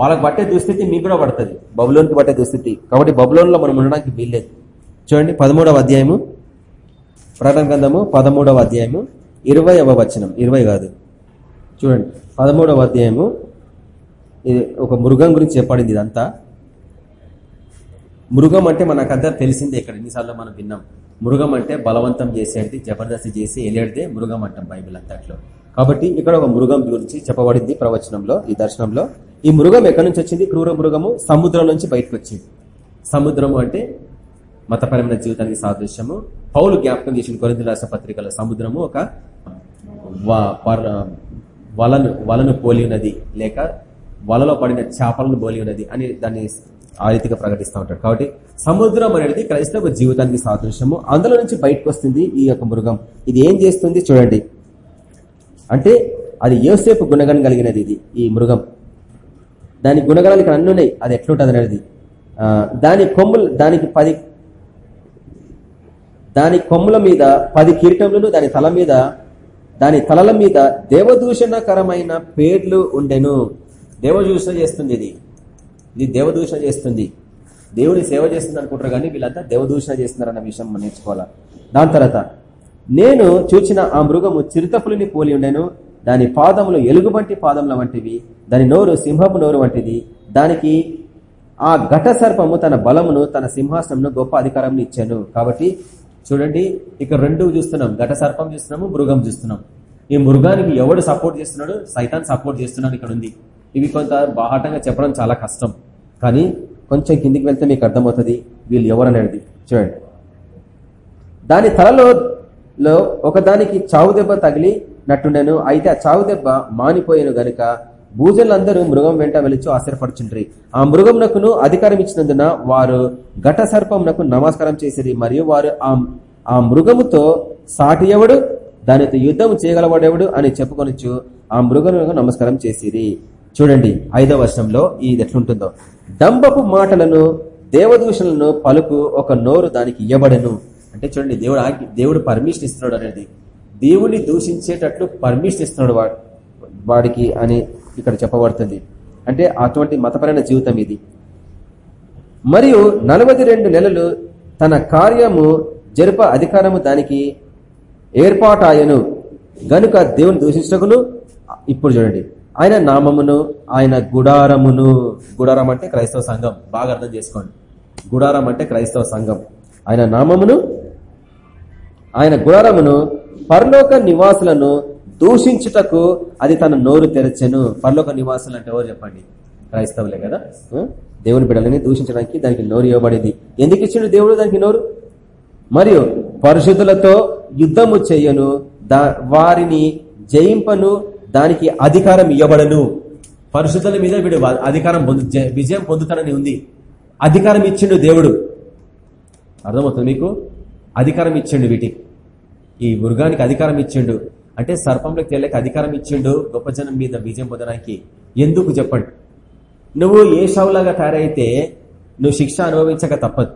వాళ్ళకి పట్టే దుస్థితి మీకు కూడా పడుతుంది. బబులోన్కి పట్టే దుస్థితి. కాబట్టి బబులోన్లో మనం ఉండడానికి వీల్లేదు. చూడండి పదమూడవ అధ్యాయము ప్రకటన గ్రంథము పదమూడవ అధ్యాయము ఇరవై వచనం ఇరవై కాదు. చూడండి పదమూడవ అధ్యాయము ఇది ఒక మృగం గురించి చెప్పబడింది ఇదంతా. మృగం అంటే మనకంతా తెలిసిందే ఇక్కడ ఎన్నిసార్లు మనం విన్నాం. మృగం అంటే బలవంతం చేసేది జబర్దస్తి చేసి ఎలేడితే మృగం అంటాం బైబిల్ అంతట్లో. కాబట్టి ఇక్కడ ఒక మృగం గురించి చెప్పబడింది ప్రవచనంలో ఈ దర్శనంలో. ఈ మృగం ఎక్కడి నుంచి వచ్చింది? క్రూర మృగము సముద్రం నుంచి బయటకు వచ్చింది. సముద్రము అంటే మతపరమైన జీవితానికి సాదృశ్యము. పౌలు జ్ఞాపకం చేసిన కొరింది రాష్ట్ర పత్రికల సముద్రము ఒక వలను వలను పోలి ఉన్నది. లేక వలలో పడిన చేపలను పోలి ఉన్నది అని దాన్ని ఆ రీతిగా ప్రకటిస్తూ ఉంటాడు. కాబట్టి సముద్రం అనేది క్రైస్తవ జీవితానికి సాదృశ్యము. అందులో నుంచి బయటకు వస్తుంది ఈ యొక్క మృగం. ఇది ఏం చేస్తుంది చూడండి. అంటే అది ఏసేపు గుణగణం కలిగినది ఇది ఈ మృగం. దాని గుణగణాలు ఇక్కడ అన్ని ఉన్నాయి. అది ఎట్లుంటుంది అనేది. దాని కొమ్ములు దానికి పది దాని కొమ్ముల మీద పది కిరీటములను దాని తల మీద దాని తలల మీద దేవదూషణకరమైన పేర్లు ఉండెను. దేవదూషణ చేస్తుంది ఇది. ఇది దేవదూషణ చేస్తుంది. దేవుని సేవ చేస్తుంది అనుకుంటారు కానీ వీళ్ళంతా దేవదూషణ చేస్తున్నారన్న విషయం నేర్చుకోవాలా? దాని తర్వాత నేను చూచిన ఆ మృగము చిరుతపులిని పోలి ఉండెను. దాని పాదములు ఎలుగుబంటి పాదముల వంటివి దాని నోరు సింహపు నోరు వంటిది. దానికి ఆ ఘట సర్పము తన బలమును తన సింహాసనంను గొప్ప అధికారంను ఇచ్చాను. కాబట్టి చూడండి ఇక్కడ రెండు చూస్తున్నాం. ఘట సర్పం చూస్తున్నాము మృగం చూస్తున్నాం. ఈ మృగానికి ఎవడు సపోర్ట్ చేస్తున్నాడు? సైతాన్ సపోర్ట్ చేస్తున్నాడు ఇక్కడ ఉంది. ఇవి కొంత బాహాటంగా చెప్పడం చాలా కష్టం. కానీ కొంచెం కిందికి వెళ్తే మీకు అర్థమవుతుంది వీళ్ళు ఎవరనేది చూడండి. దాని తలలో లో ఒకదానికి చావు దెబ్బ తగిలి నట్టుండెను అయితే ఆ చావు దెబ్బ మానిపోయాను గనుక భూజలందరూ మృగం వెంట వెలిచు ఆశ్చర్యపడుచుండ్రి. ఆ మృగమునకును అధికారం ఇచ్చినందున వారు ఘట సర్పంనకు నమస్కారం చేసిరి. మరియు వారు ఆ మృగముతో సాటి ఎవడు? దానితో యుద్ధం చేయగలవాడెవడు అని చెప్పుకొనొచ్చు ఆ మృగమునకు నమస్కారం చేసిరి. చూడండి ఐదవ వర్షంలో ఇది ఎట్లుంటుందో. డంబపు మాటలను దేవదూషణలను పలుకు ఒక నోరు దానికి ఇవ్వబడను అంటే చూడండి దేవుడు దేవుడు పర్మిషన్ ఇస్తున్నాడు అనేది. దేవుని దూషించేటట్లు పర్మిషన్ ఇస్తున్నాడు వా- వాడికి అని ఇక్కడ చెప్పబడుతుంది. అంటే అటువంటి మతపరమైన జీవితం ఇది. మరియు నలభై రెండు నెలలు తన కార్యము జరుప అధికారము దానికి ఏర్పాటాయను. గనుక దేవుని దూషించకును ఇప్పుడు చూడండి. ఆయన నామమును ఆయన గుడారమును గుడారం అంటే క్రైస్తవ సంఘం. బాగా అర్థం చేసుకోండి. గుడారం అంటే క్రైస్తవ సంఘం. ఆయన నామమును ఆయన గుడారమును పరలోక నివాసులను దూషించుటకు అది తన నోరు తెరచెను. పర్లోక నివాసులు అంటే ఎవరు చెప్పండి? క్రైస్తవులే కదా. దేవుని బిడ్డలని దూషించడానికి దానికి నోరు ఇవ్వబడింది. ఎందుకు ఇచ్చిండు దేవుడు దానికి నోరు? మరియు పరిశుద్ధులతో యుద్ధము చేయను. దా- వారిని జయింపను దానికి అధికారం ఇవ్వబడను. పరిశుద్ధుల మీద వీడు అధికారం పొందు జ- విజయం పొందుతానని ఉంది. అధికారం ఇచ్చిండు దేవుడు. అర్థమవుతుంది మీకు? అధికారం ఇచ్చిండు వీటికి. ఈ మృగానికి అధికారం ఇచ్చిండు. అంటే సర్పంలోకి తెలియక అధికారం ఇచ్చిండు గొప్ప జనం మీద విజయం పొందడానికి ఎందుకు చెప్పండి? నువ్వు ఏ షవులాగా తయారైతే నువ్వు శిక్ష అనుభవించక తప్పదు.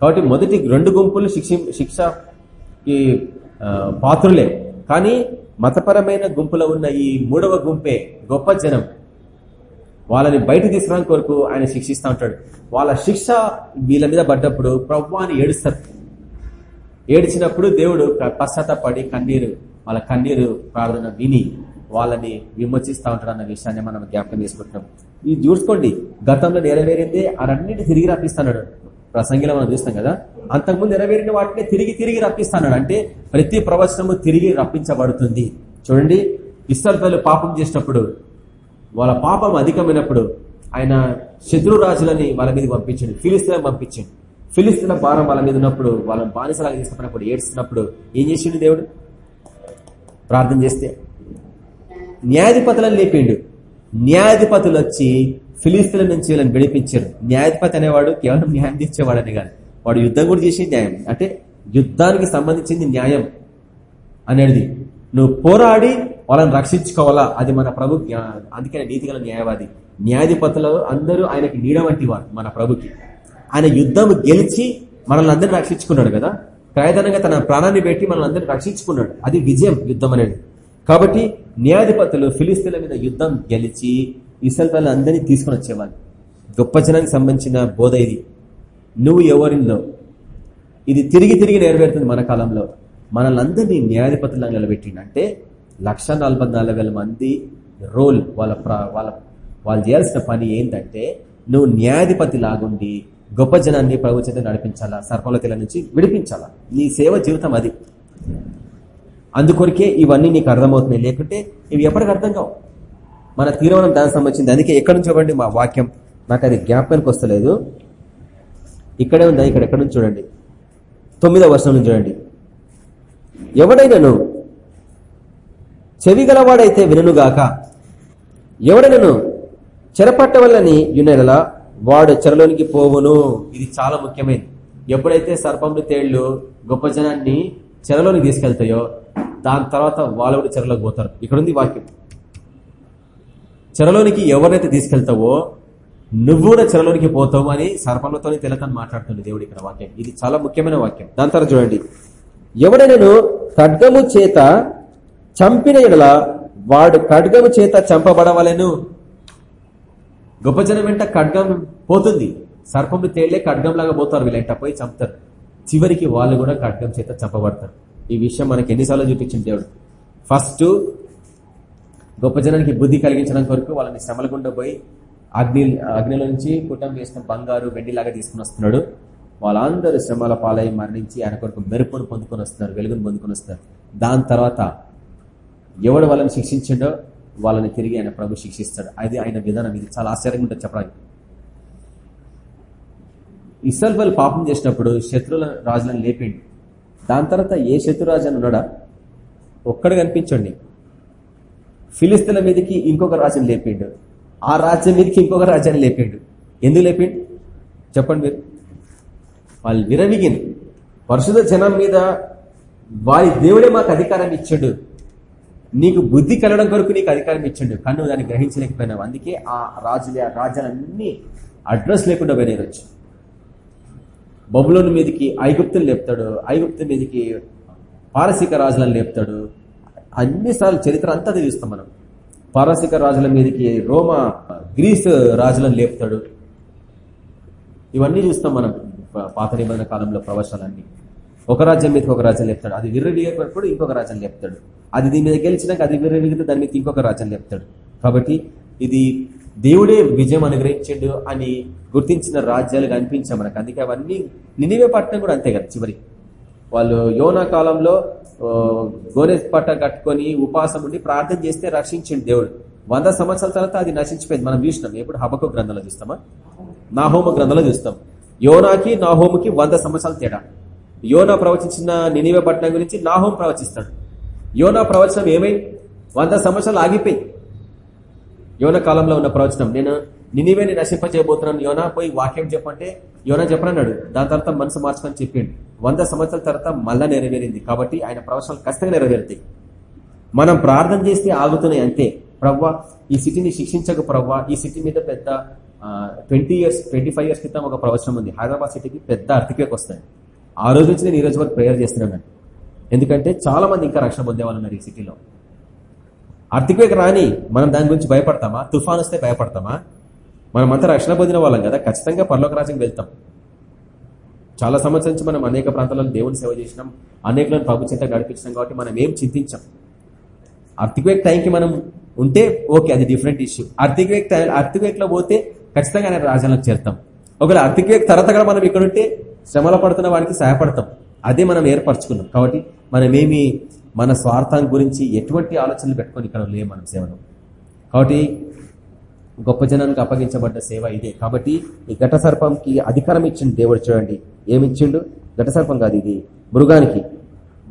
కాబట్టి మొదటి రెండు గుంపులు శిక్ష శిక్షకి ఈ పాత్రులే. కానీ మతపరమైన గుంపులో ఉన్న ఈ మూడవ గుంపే గొప్ప జనం. వాళ్ళని బయట తీసుకురాని కొరకు ఆయన శిక్షిస్తూ ఉంటాడు. వాళ్ళ శిక్ష వీళ్ళ మీద పడ్డప్పుడు ప్రవ్వా అని ఏడుస్తారు. ఏడ్చినప్పుడు దేవుడు పశ్చాత్తపడి కన్నీరు వాళ్ళ కన్నీరు ప్రార్థన విని వాళ్ళని విమర్శిస్తూ ఉంటాడు అన్న విషయాన్ని మనం జ్ఞాపకం చేసుకుంటున్నాం ఇది చూసుకోండి. గతంలో నెరవేరిందే అన్నింటి తిరిగి రప్పిస్తున్నాడు ప్రసంగిలో మనం చూస్తాం కదా అంతకుముందు నెరవేరిన వాటిని తిరిగి తిరిగి రప్పిస్తున్నాడు అంటే ప్రతి ప్రవచనము తిరిగి రప్పించబడుతుంది. చూడండి ఇస్రాయలు పాపం చేసినప్పుడు వాళ్ళ పాపం అధికమైనప్పుడు ఆయన శత్రు రాజులని వాళ్ళ మీద పంపించండి ఫిలిస్తీన్లకు పంపించండి. ఫిలిస్తీన్ల భారం వాళ్ళ మీద ఉన్నప్పుడు వాళ్ళని బానిసలాగా తీసుకున్నప్పుడు ఏడుస్తున్నప్పుడు ఏం చేసిండు దేవుడు? ప్రార్థన చేస్తే. న్యాయాధిపతులను లేపిండు. న్యాయాధిపతులు వచ్చి ఫిలిస్తీన్ల నుంచి వీళ్ళని విడిపించారు. న్యాయాధిపతి అనేవాడు కేవలం న్యాయం తీర్చేవాడని కాదు. వాడు యుద్ధం కూడా చేసే న్యాయం. అంటే యుద్ధానికి సంబంధించింది న్యాయం అనేది నువ్వు పోరాడి వాళ్ళని రక్షించుకోవాలా? అది మన ప్రభు జ్ఞా- అందుకనే నీతిగల న్యాయవాది. న్యాయాధిపతులు అందరూ ఆయనకి నీడ వంటి వారు మన ప్రభుకి. ఆయన యుద్ధం గెలిచి మనల్ని అందరినీ రక్షించుకున్నాడు కదా? క్రయధనంగా తన ప్రాణాన్ని పెట్టి మనల్ని అందరిని రక్షించుకున్నాడు. అది విజయం యుద్ధం అనేది. కాబట్టి న్యాయాధిపతులు ఫిలిస్తీన్ల మీద యుద్ధం గెలిచి ఇసల్ అందరినీ తీసుకుని వచ్చేవాళ్ళు. గొప్ప జనానికి సంబంధించిన బోధ ఇది. నువ్వు ఎవరిలో ఇది తిరిగి తిరిగి నెరవేరుతుంది మన కాలంలో. మనల్ని అందరినీ న్యాయాధిపతులను నిలబెట్టిండు అంటే లక్ష మంది రోల్ వాళ్ళ వాళ్ళ వాళ్ళు చేయాల్సిన పని ఏంటంటే నువ్వు న్యాయాధిపతి లాగుండి గొప్ప జనాన్ని ప్రభు చేత నడిపించాలా? సర్పలతల నుంచి విడిపించాలా? నీ సేవ జీవితం అది. అందుకొరికే ఇవన్నీ నీకు అర్థమవుతున్నాయి. లేకుంటే ఇవి ఎప్పటికి అర్థం కావు. మన తీర్మానం దానికి సంబంధించింది అందుకే ఎక్కడి నుంచి చూడండి మా వాక్యం. నాకు అది జ్ఞాపకానికి వస్తలేదు. ఇక్కడే ఉందా? ఇక్కడ ఎక్కడి నుంచి చూడండి. తొమ్మిదవ వర్షం నుంచి చూడండి. ఎవడైనాను చెవి గలవాడైతే వినుగాక చెరపట్ట వల్లని యునెడలా వాడు చెరలోనికి పోవును. ఇది చాలా ముఖ్యమైనది. ఎప్పుడైతే సర్పములు తేళ్ళు గొప్ప జనాన్ని చెరలోనికి తీసుకెళ్తాయో దాని తర్వాత వాళ్ళు కూడా చెరలోకి పోతారు. ఇక్కడ ఉంది వాక్యం. చెరలోనికి ఎవరైతే తీసుకెళ్తావో నువ్వు కూడా చెరలోనికి పోతావు అని సర్పములతో తెలకని మాట్లాడుతుంది దేవుడు ఇక్కడ వాక్యం. ఇది చాలా ముఖ్యమైన వాక్యం. దాని తర్వాత చూడండి. ఎవడైనను ఖడ్గము చేత చంపిన ఎడల వాడు ఖడ్గము చేత చంపబడవలను. గొప్ప జనం వెంట ఖడ్గం పోతుంది. సర్పము తేళ్ళే ఖడ్గంలాగా పోతారు వీళ్ళంట పోయి చంపుతారు. చివరికి వాళ్ళు కూడా ఖడ్గం చేత చంపబడతారు. ఈ విషయం మనకి ఎన్నిసార్లు చూపించింది దేవుడు. ఫస్ట్ గొప్ప జనానికి బుద్ధి కలిగించడం కొరకు వాళ్ళని శ్రమల గుండా పోయి అగ్ని అగ్నిలో నుంచి కుటుంబం వేసిన బంగారు వెండిలాగా తీసుకుని వస్తున్నాడు. వాళ్ళందరూ శ్రమల పాలై మరణించి ఆయన కొరకు మెరుపును పొందుకొని వస్తున్నారు వెలుగును పొందుకొని వస్తారు దాని తర్వాత ఎవడు వాళ్ళని శిక్షించిండో వాళ్ళని తిరిగి ఆయన ప్రభు శిక్షిస్తాడు. అది ఆయన విధానం ఇది చాలా ఆశ్చర్యంగా ఉంటుంది చెప్పడానికి. ఇస్రాయల్ వాళ్ళు పాపం చేసినప్పుడు శత్రుల రాజులను లేపిండు దాని తర్వాత ఏ శత్రురాజు అని ఉన్నాడా? ఒక్కడు కనిపించండి. ఫిలిస్తీన్ల మీదకి ఇంకొక రాజుని లేపిండు ఆ రాజ్యం మీదకి ఇంకొక రాజ్యాన్ని లేపిండు ఎందుకు లేపిండు చెప్పండి మీరు. వాళ్ళు విరవిగిన్ పరిశుధ జనం మీద వారి దేవుడే మాకు అధికారం ఇచ్చాడు. నీకు బుద్ధి కలగడం కొరకు నీకు అధికారం ఇచ్చిండు కన్ను దాన్ని గ్రహించలేకపోయినావు. అందుకే ఆ రాజులే ఆ రాజ్యాలన్నీ అడ్రస్ లేకుండా పోయినరొచ్చు బబులోని మీదకి ఐగుప్తుని లేపుతాడు ఐగుప్తు మీదకి పారసిక రాజులను లేపుతాడు. అన్నిసార్లు చరిత్ర అంతా చూస్తాం మనం. పారసిక రాజుల మీదకి రోమ గ్రీస్ రాజులను లేపుతాడు. ఇవన్నీ చూస్తాం మనం పాత నిబంధన కాలంలో ప్రవచనాలన్నీ. ఒక రాజ్యం మీదకి ఒక రాజ్యం లేపుతాడు. అది విర్రవీయకపోయినప్పుడు ఇంకొక రాజ్యం లేపుతాడు. అది దీని మీద గెలిచినాక అది విర్రవీగితే దాని మీద ఇంకొక రాజ్యం లేపుతాడు. కాబట్టి ఇది దేవుడే విజయం అనుగ్రహించాడు అని గుర్తించిన రాజ్యాలు కనిపించాం మనకు. అందుకే అవన్నీ నినివే పట్టణం కూడా అంతే కదా చివరి. వాళ్ళు యోనా కాలంలో గోనె పట్ట కట్టుకొని ఉపాసం ఉండి ప్రార్థన చేస్తే రక్షించండి దేవుడు. వంద సంవత్సరాల తర్వాత అది నశించిపోయింది. మనం చూసినాం. ఎప్పుడు హబకు గ్రంథంలో చూస్తామా? నాహోమ గ్రంథంలో చూస్తాం. యోనాకి నాహోముకి వంద సంవత్సరాల తేడా. యోనా ప్రవచించిన నినివే పట్టణం గురించి నాహోం ప్రవచిస్తాడు. యోనా ప్రవచనం ఏమై? వంద సంవత్సరాలు ఆగిపోయి. యోన కాలంలో ఉన్న ప్రవచనం నేను నినివేని నశింపజేయబోతున్నాను. యోనా పోయి వాక్యం చెప్పంటే యోనా చెప్పనన్నాడు. దాని తర్వాత మనసు మార్చుకొని చెప్పిండు. వంద సంవత్సరాల తర్వాత మళ్ళా నెరవేరింది. కాబట్టి ఆయన ప్రవచనాలు ఖచ్చితంగా నెరవేరుతాయి. మనం ప్రార్థన చేస్తే ఆగుతున్నాయి అంతే. ప్రవ్వా ఈ సిటీని శిక్షించక ప్రవ్వా. ఈ సిటీ మీద పెద్ద twenty years twenty five years క్రితం ఒక ప్రవచనం ఉంది. హైదరాబాద్ సిటీకి పెద్ద అర్థకేకి వస్తాయి. ఆ రోజు నుంచి నేను ఈ రోజు వరకు ప్రేయర్ చేస్తున్నాను ఎందుకంటే చాలా మంది ఇంకా రక్షణ పొందే వాళ్ళు ఉన్నారు ఈ సిటీలో. అర్థక్వేక్ రాని మనం దాని గురించి భయపడతామా? తుఫాన్ వస్తే భయపడతామా? మనమంతా రక్షణ పొందిన వాళ్ళం కదా ఖచ్చితంగా పర్లోక రాజ్యం వెళ్తాం. చాలా సంవత్సరం నుంచి మనం అనేక ప్రాంతాలలో దేవుని సేవ చేసినాం అనేకలను ప్రభు చేత గడిపించినాం కాబట్టి మనం ఏం చింతించాం. అర్థక్వేక్ టైంకి మనం ఉంటే ఓకే అది different issue. Earthquake time earthquake పోతే ఖచ్చితంగా ఆయన రాజ్యాలకు చేరుతాం. ఒకవేళ అర్థక్వేక్ తర్వాత మనం ఇక్కడ ఉంటే శ్రమల పడుతున్న వాడికి సహాయపడతాం. అదే మనం ఏర్పరచుకున్నాం. కాబట్టి మనమేమి మన స్వార్థం గురించి ఎటువంటి ఆలోచనలు పెట్టుకొని ఇక్కడ లే మనం సేవను కాబట్టి గొప్ప జనానికి అప్పగించబడ్డ సేవ ఇదే. కాబట్టి ఈ ఘట సర్పంకి అధికారం ఇచ్చిండు దేవుడు చూడండి. ఏమిచ్చిండు ఘట సర్పం కాదు ఇది. మృగానికి.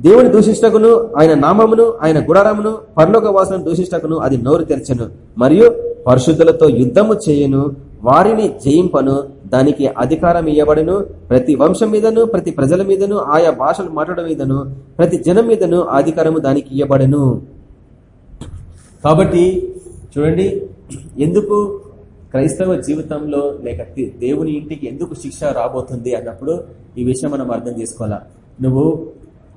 దేవుని దూషిష్టకును ఆయన నామమును ఆయన గుడారమును పర్లోక వాసన దూషిష్టకును అది నోరు తెరచను. మరియు పరిశుద్ధులతో యుద్ధము చేయను. వారిని జయింపను దానికి అధికారం ఇవ్వబడును ప్రతి వంశం మీదను ప్రతి ప్రజల మీదను ఆయా భాషలు మాట్లాడడం మీదను ప్రతి జనం మీదను అధికారము దానికి ఇవ్వబడును కాబట్టి చూడండి ఎందుకు క్రైస్తవ జీవితంలో లేక దేవుని ఇంటికి ఎందుకు శిక్ష రాబోతుంది అన్నప్పుడు ఈ విషయం మనం అర్థం చేసుకోవాలా. నువ్వు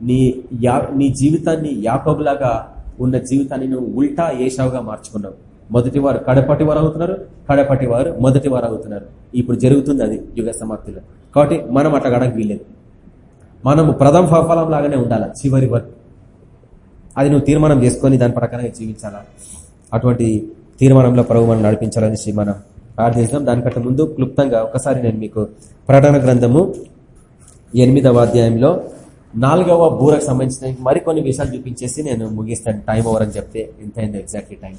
నీ యా నీ జీవితాన్ని యాకోబులాగా ఉన్న జీవితాన్ని నువ్వు ఉల్టా ఏషావుగా మార్చుకున్నావు. మొదటి వారు కడపటి వారు అవుతున్నారు కడపటి వారు మొదటి వారు అవుతున్నారు. ఇప్పుడు జరుగుతుంది అది యుగ సమాప్తిలో. కాబట్టి మనం అట్లా గడక వీలేదు మనము ప్రథమ ఫలం లాగానే ఉండాలి? చివరి వరకు. అది నువ్వు తీర్మానం చేసుకొని దాని ప్రకారంగా జీవించాలా? అటువంటి తీర్మానంలో ప్రభు మనం నడిపించాలని మనం ప్రార్థిస్తాం దానికంటే ముందు క్లుప్తంగా ఒకసారి నేను మీకు ప్రకటన గ్రంథము ఎనిమిదవ అధ్యాయంలో నాలుగవ బూరకు సంబంధించిన మరికొన్ని విషయాలు చూపించేసి నేను ముగిస్తాను. టైం ఓవర్ అని చెప్తే ఎంత అయింది ఎగ్జాక్ట్లీ టైం.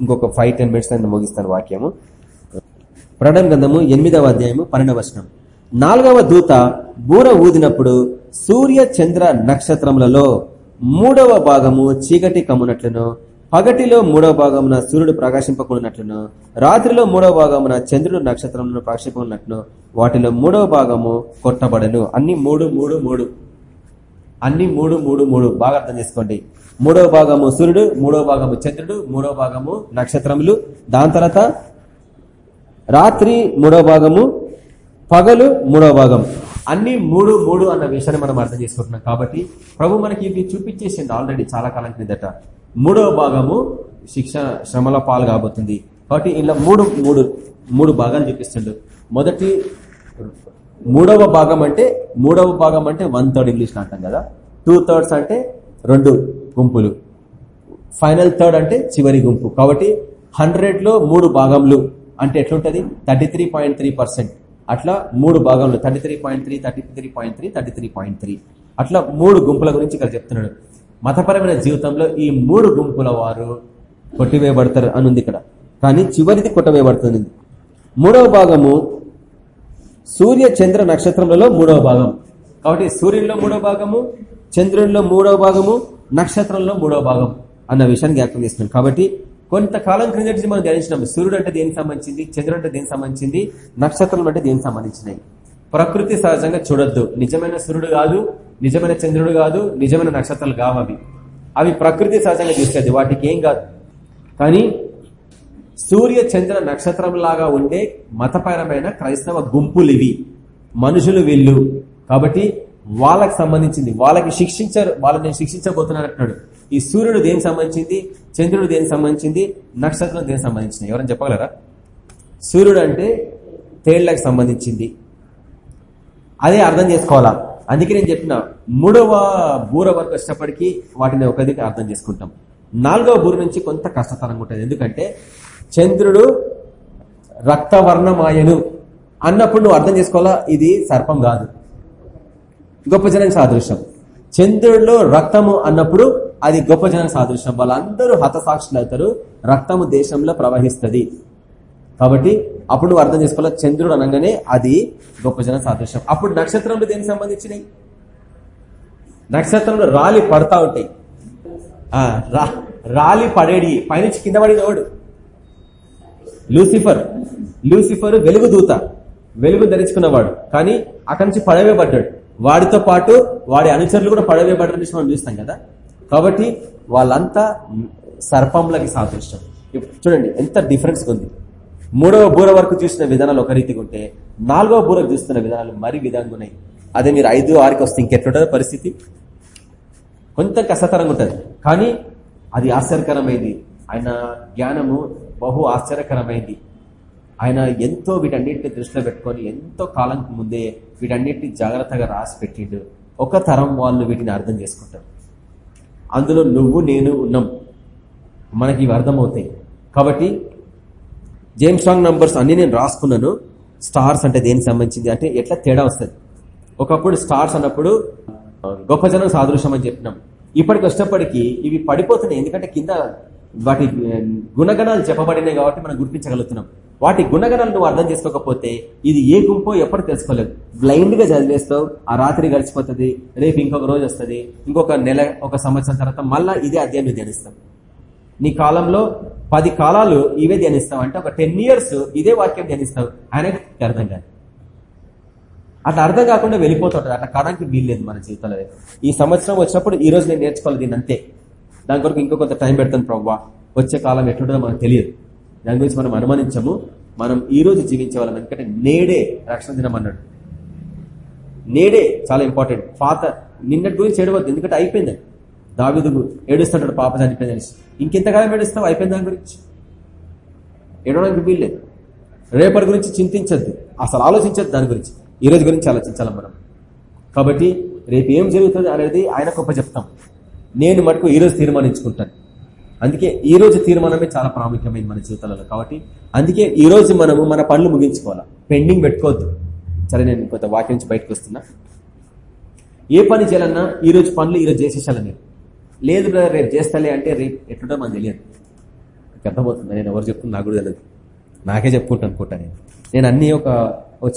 ఇంకొక ఫైవ్ టెన్ మినిట్స్ నేను ముగిస్తాను వాక్యము. ప్రకటన గ్రంథము ఎనిమిదవ అధ్యాయము పన్నెండవ వచనం. నాలుగవ దూత బూర ఊదినప్పుడు సూర్య చంద్ర నక్షత్రములలో మూడవ భాగము చీకటి కమ్మునట్లును పగటిలో మూడవ భాగమున సూర్యుడు ప్రకాశింపకున్నట్లును రాత్రిలో మూడవ భాగమున చంద్రుడు నక్షత్రములను ప్రకాశింపకున్నట్లును వాటిలో మూడవ భాగము కొట్టబడను. అన్ని మూడు మూడు మూడు. అన్ని మూడు మూడు మూడు. బాగా అర్థం చేసుకోండి. మూడవ భాగము సూర్యుడు మూడవ భాగము చంద్రుడు మూడవ భాగము నక్షత్రములు. దాని తర్వాత రాత్రి మూడవ భాగము పగలు మూడవ భాగం. అన్ని మూడు మూడు అన్న విషయాన్ని మనం అర్థం చేసుకుంటున్నాం కాబట్టి ప్రభు మనకి ఇవి చూపించేసింది ఆల్రెడీ చాలా కాలం క్రిందట. మూడవ భాగము శిక్ష శ్రమల పాలు కాబోతుంది. కాబట్టి ఇలా మూడు మూడు మూడు భాగాలు చూపిస్తుండు. మొదటి మూడవ భాగం అంటే మూడవ భాగం అంటే వన్ థర్డ్ ఇంగ్లీష్ అంటాం కదా. టూ థర్డ్స్ అంటే రెండు గుంపులు. ఫైనల్ థర్డ్ అంటే చివరి గుంపు. కాబట్టి హండ్రెడ్లో మూడు భాగంలు అంటే ఎట్లుంటది? Thirty three point three percent అట్లా మూడు భాగంలో. Thirty three point three thirty three point three thirty three point three అట్లా మూడు గుంపుల గురించి ఇక్కడ చెప్తున్నాడు. మతపరమైన జీవితంలో ఈ మూడు గుంపుల వారు కొట్టివేయబడతారు అని ఇక్కడ. కానీ చివరిది కొట్టవేయబడుతుంది. మూడవ భాగము సూర్య చంద్ర నక్షత్రములలో మూడవ భాగం. కాబట్టి సూర్యునిలో మూడవ భాగము చంద్రునిలో మూడవ భాగము నక్షత్రంలో మూడవ భాగం అన్న విషయాన్ని జ్ఞాపకం చేస్తున్నాం కాబట్టి కొంతకాలం క్రిందటి మనం ధ్యానించినాం. సూర్యుడు అంటే దేనికి సంబంధించింది? చంద్రుడు అంటే దేనికి సంబంధించింది? నక్షత్రం అంటే దేనికి సంబంధించినవి? ప్రకృతి సహజంగా చూడొద్దు. నిజమైన సూర్యుడు కాదు నిజమైన చంద్రుడు కాదు నిజమైన నక్షత్రాలు కావు అవి. అవి ప్రకృతి సహజంగా చూసేది. వాటికి ఏం కాదు. కానీ సూర్య చంద్ర నక్షత్రం లాగా ఉండే మతపరమైన క్రైస్తవ గుంపులు ఇవి మనుషులు వీళ్ళు. కాబట్టి వాళ్ళకి సంబంధించింది. వాళ్ళకి శిక్షించారు. వాళ్ళని నేను శిక్షించబోతున్నాను అంటున్నాడు ఈ సూర్యుడు దేనికి సంబంధించింది? చంద్రుడు దేనికి సంబంధించింది? నక్షత్రం దేనికి సంబంధించింది? ఎవరైనా చెప్పగలరా? సూర్యుడు అంటే తేళ్ళకు సంబంధించింది. అదే అర్థం చేసుకోవాలా? అందుకే నేను చెప్పిన మూడవ బూర వరకు వచ్చినప్పటికీ వాటిని ఒకదిగా అర్థం చేసుకుంటాం. నాలుగవ బూర నుంచి కొంత కష్టతరంగా ఉంటుంది. ఎందుకంటే చంద్రుడు రక్తవర్ణమాయను అన్నప్పుడు నువ్వు అర్థం చేసుకోవాలా? ఇది సర్పం కాదు. గొప్ప జనం సాదృశ్యం. చంద్రుడిలో రక్తము అన్నప్పుడు అది గొప్ప జనం సాదృశ్యం. వాళ్ళందరూ హతసాక్షులు అవుతారు. రక్తము దేశంలో ప్రవహిస్తుంది. కాబట్టి అప్పుడు నువ్వు అర్థం చేసుకోవాలి? చంద్రుడు అనగానే అది గొప్ప జన సాదృశ్యం. అప్పుడు నక్షత్రంలో దేనికి సంబంధించినవి నక్షత్రంలో రాలి పడతా ఉంటాయి. రా- రాలి పడేడి పైనుంచి కింద పడినవాడు లూసిఫర్. లూసిఫర్ వెలుగు దూత. వెలుగు ధరించుకున్నవాడు. కానీ అక్కడి నుంచి పడవే పడ్డాడు వాడితో పాటు వాడి అనుచరులు కూడా పడవే పడ్డారు మనం చూస్తాం కదా. కాబట్టి వాళ్ళంతా సర్పంలకి సాదృష్టం చూడండి ఎంత డిఫరెన్స్ ఉంది. మూడవ బూర వరకు చూసిన విధానాలు ఒక రీతిగా ఉంటే నాలుగవ బూరకు చూస్తున్న విధానాలు మరి విధంగా ఉన్నాయి. అదే మీరు ఐదు ఆరుకి వస్తే ఇంకెట్లుంటుంది పరిస్థితి? కొంత కష్టతరంగా ఉంటుంది. కానీ అది ఆశ్చర్యకరమైంది. ఆయన జ్ఞానము బహు ఆశ్చర్యకరమైంది. ఆయన ఎంతో వీటన్నిటిని దృష్టిలో పెట్టుకొని ఎంతో కాలం ముందే వీటన్నిటిని జాగ్రత్తగా రాసి పెట్టిండు. ఒక తరం వాళ్ళు వీటిని అర్థం చేసుకుంటారు. అందులో నువ్వు నేను ఉన్నాం. మనకి ఇవి అర్థమవుతాయి. కాబట్టి జేమ్స్ స్ట్రాంగ్ నంబర్స్ అన్ని నేను రాసుకున్నాను. స్టార్స్ అంటే దేనికి సంబంధించింది అంటే ఎట్లా తేడా వస్తుంది? ఒకప్పుడు స్టార్స్ అన్నప్పుడు గొప్ప జనం సాదృశ్యం అని చెప్పినాం. ఇప్పటికి వచ్చినప్పటికీ ఇవి పడిపోతున్నాయి. ఎందుకంటే కింద వాటి గుణగణాలు చెప్పబడినాయి కాబట్టి మనం గుర్తించగలుగుతున్నాం. వాటి గుణగణాలు నువ్వు అర్థం చేసుకోకపోతే ఇది ఏ గుంపో ఎప్పుడు తెలుసుకోలేదు బ్లైండ్గా చదివేస్తావు ఆ రాత్రి గడిచిపోతుంది రేపు ఇంకొక రోజు వస్తుంది ఇంకొక నెల ఒక సంవత్సరం తర్వాత మళ్ళా ఇదే అధ్యాయం ధ్యానిస్తాం. నీ కాలంలో పది కాలాలు ఇవే ధ్యానిస్తావు అంటే ఒక టెన్ ఇయర్స్ ఇదే వాక్యం ధ్యానిస్తావు. ఆయనకి అర్థం కాదు. అట్లా అర్థం కాకుండా వెళ్ళిపోతుంటది. అట్లా కాడానికి వీల్లేదు మన జీవితంలో. ఈ సంవత్సరం వచ్చినప్పుడు ఈ రోజు నేను నేర్చుకోవాలి దీని అంతే. దాని కొరకు ఇంకో కొంత టైం పెడతాను ప్రవ్వా. వచ్చే కాలం ఎట్లుంటుందో మనకు తెలియదు. దాని గురించి మనం అనుమానించము. మనం ఈ రోజు జీవించే వాళ్ళం. ఎందుకంటే నేడే రక్షణ దినం అన్నాడు. నేడే చాలా ఇంపార్టెంట్ పాత నిన్నటి గురించి ఏడవద్దు. ఎందుకంటే అయిపోయింది. దావిదు ఏడుస్తుంటాడు పాప చనిపోయింది అనేసి. ఇంకెంతకాలం ఏడుస్తావు? అయిపోయింది దాని గురించి? ఏడవడానికి వీల్లేదు. రేపటి గురించి చింతించద్దు. అసలు ఆలోచించద్దు దాని గురించి. ఈ రోజు గురించి ఆలోచించాలి మనం. కాబట్టి రేపు ఏం జరుగుతుంది అనేది ఆయన గొప్ప చెప్తాం. నేను మటుకు ఈరోజు తీర్మానించుకుంటాను. అందుకే ఈ రోజు తీర్మానమే చాలా ప్రాముఖ్యమైనది మన జీవితాలలో కాబట్టి అందుకే ఈ రోజు మనము మన పనులు ముగించుకోవాలా. పెండింగ్ పెట్టుకోవద్దు. సరే నేను కొంత వాక్యం నుంచి బయటకు వస్తున్నా. ఏ పని చేయాలన్నా ఈ రోజు పనులు ఈరోజు రోజు చేసేసాలని నేను. లేదు బ్రదర్ రేపు చేస్తాలే అంటే రేపు ఎట్లుంటో మనకు తెలియదు. అర్థమవుతుంది. నేను ఎవరు చెప్తున్నా నాకు కూడా తెలియదు. నాకే చెప్పుకుంటాను అనుకుంటా నేను. నేను అన్ని ఒక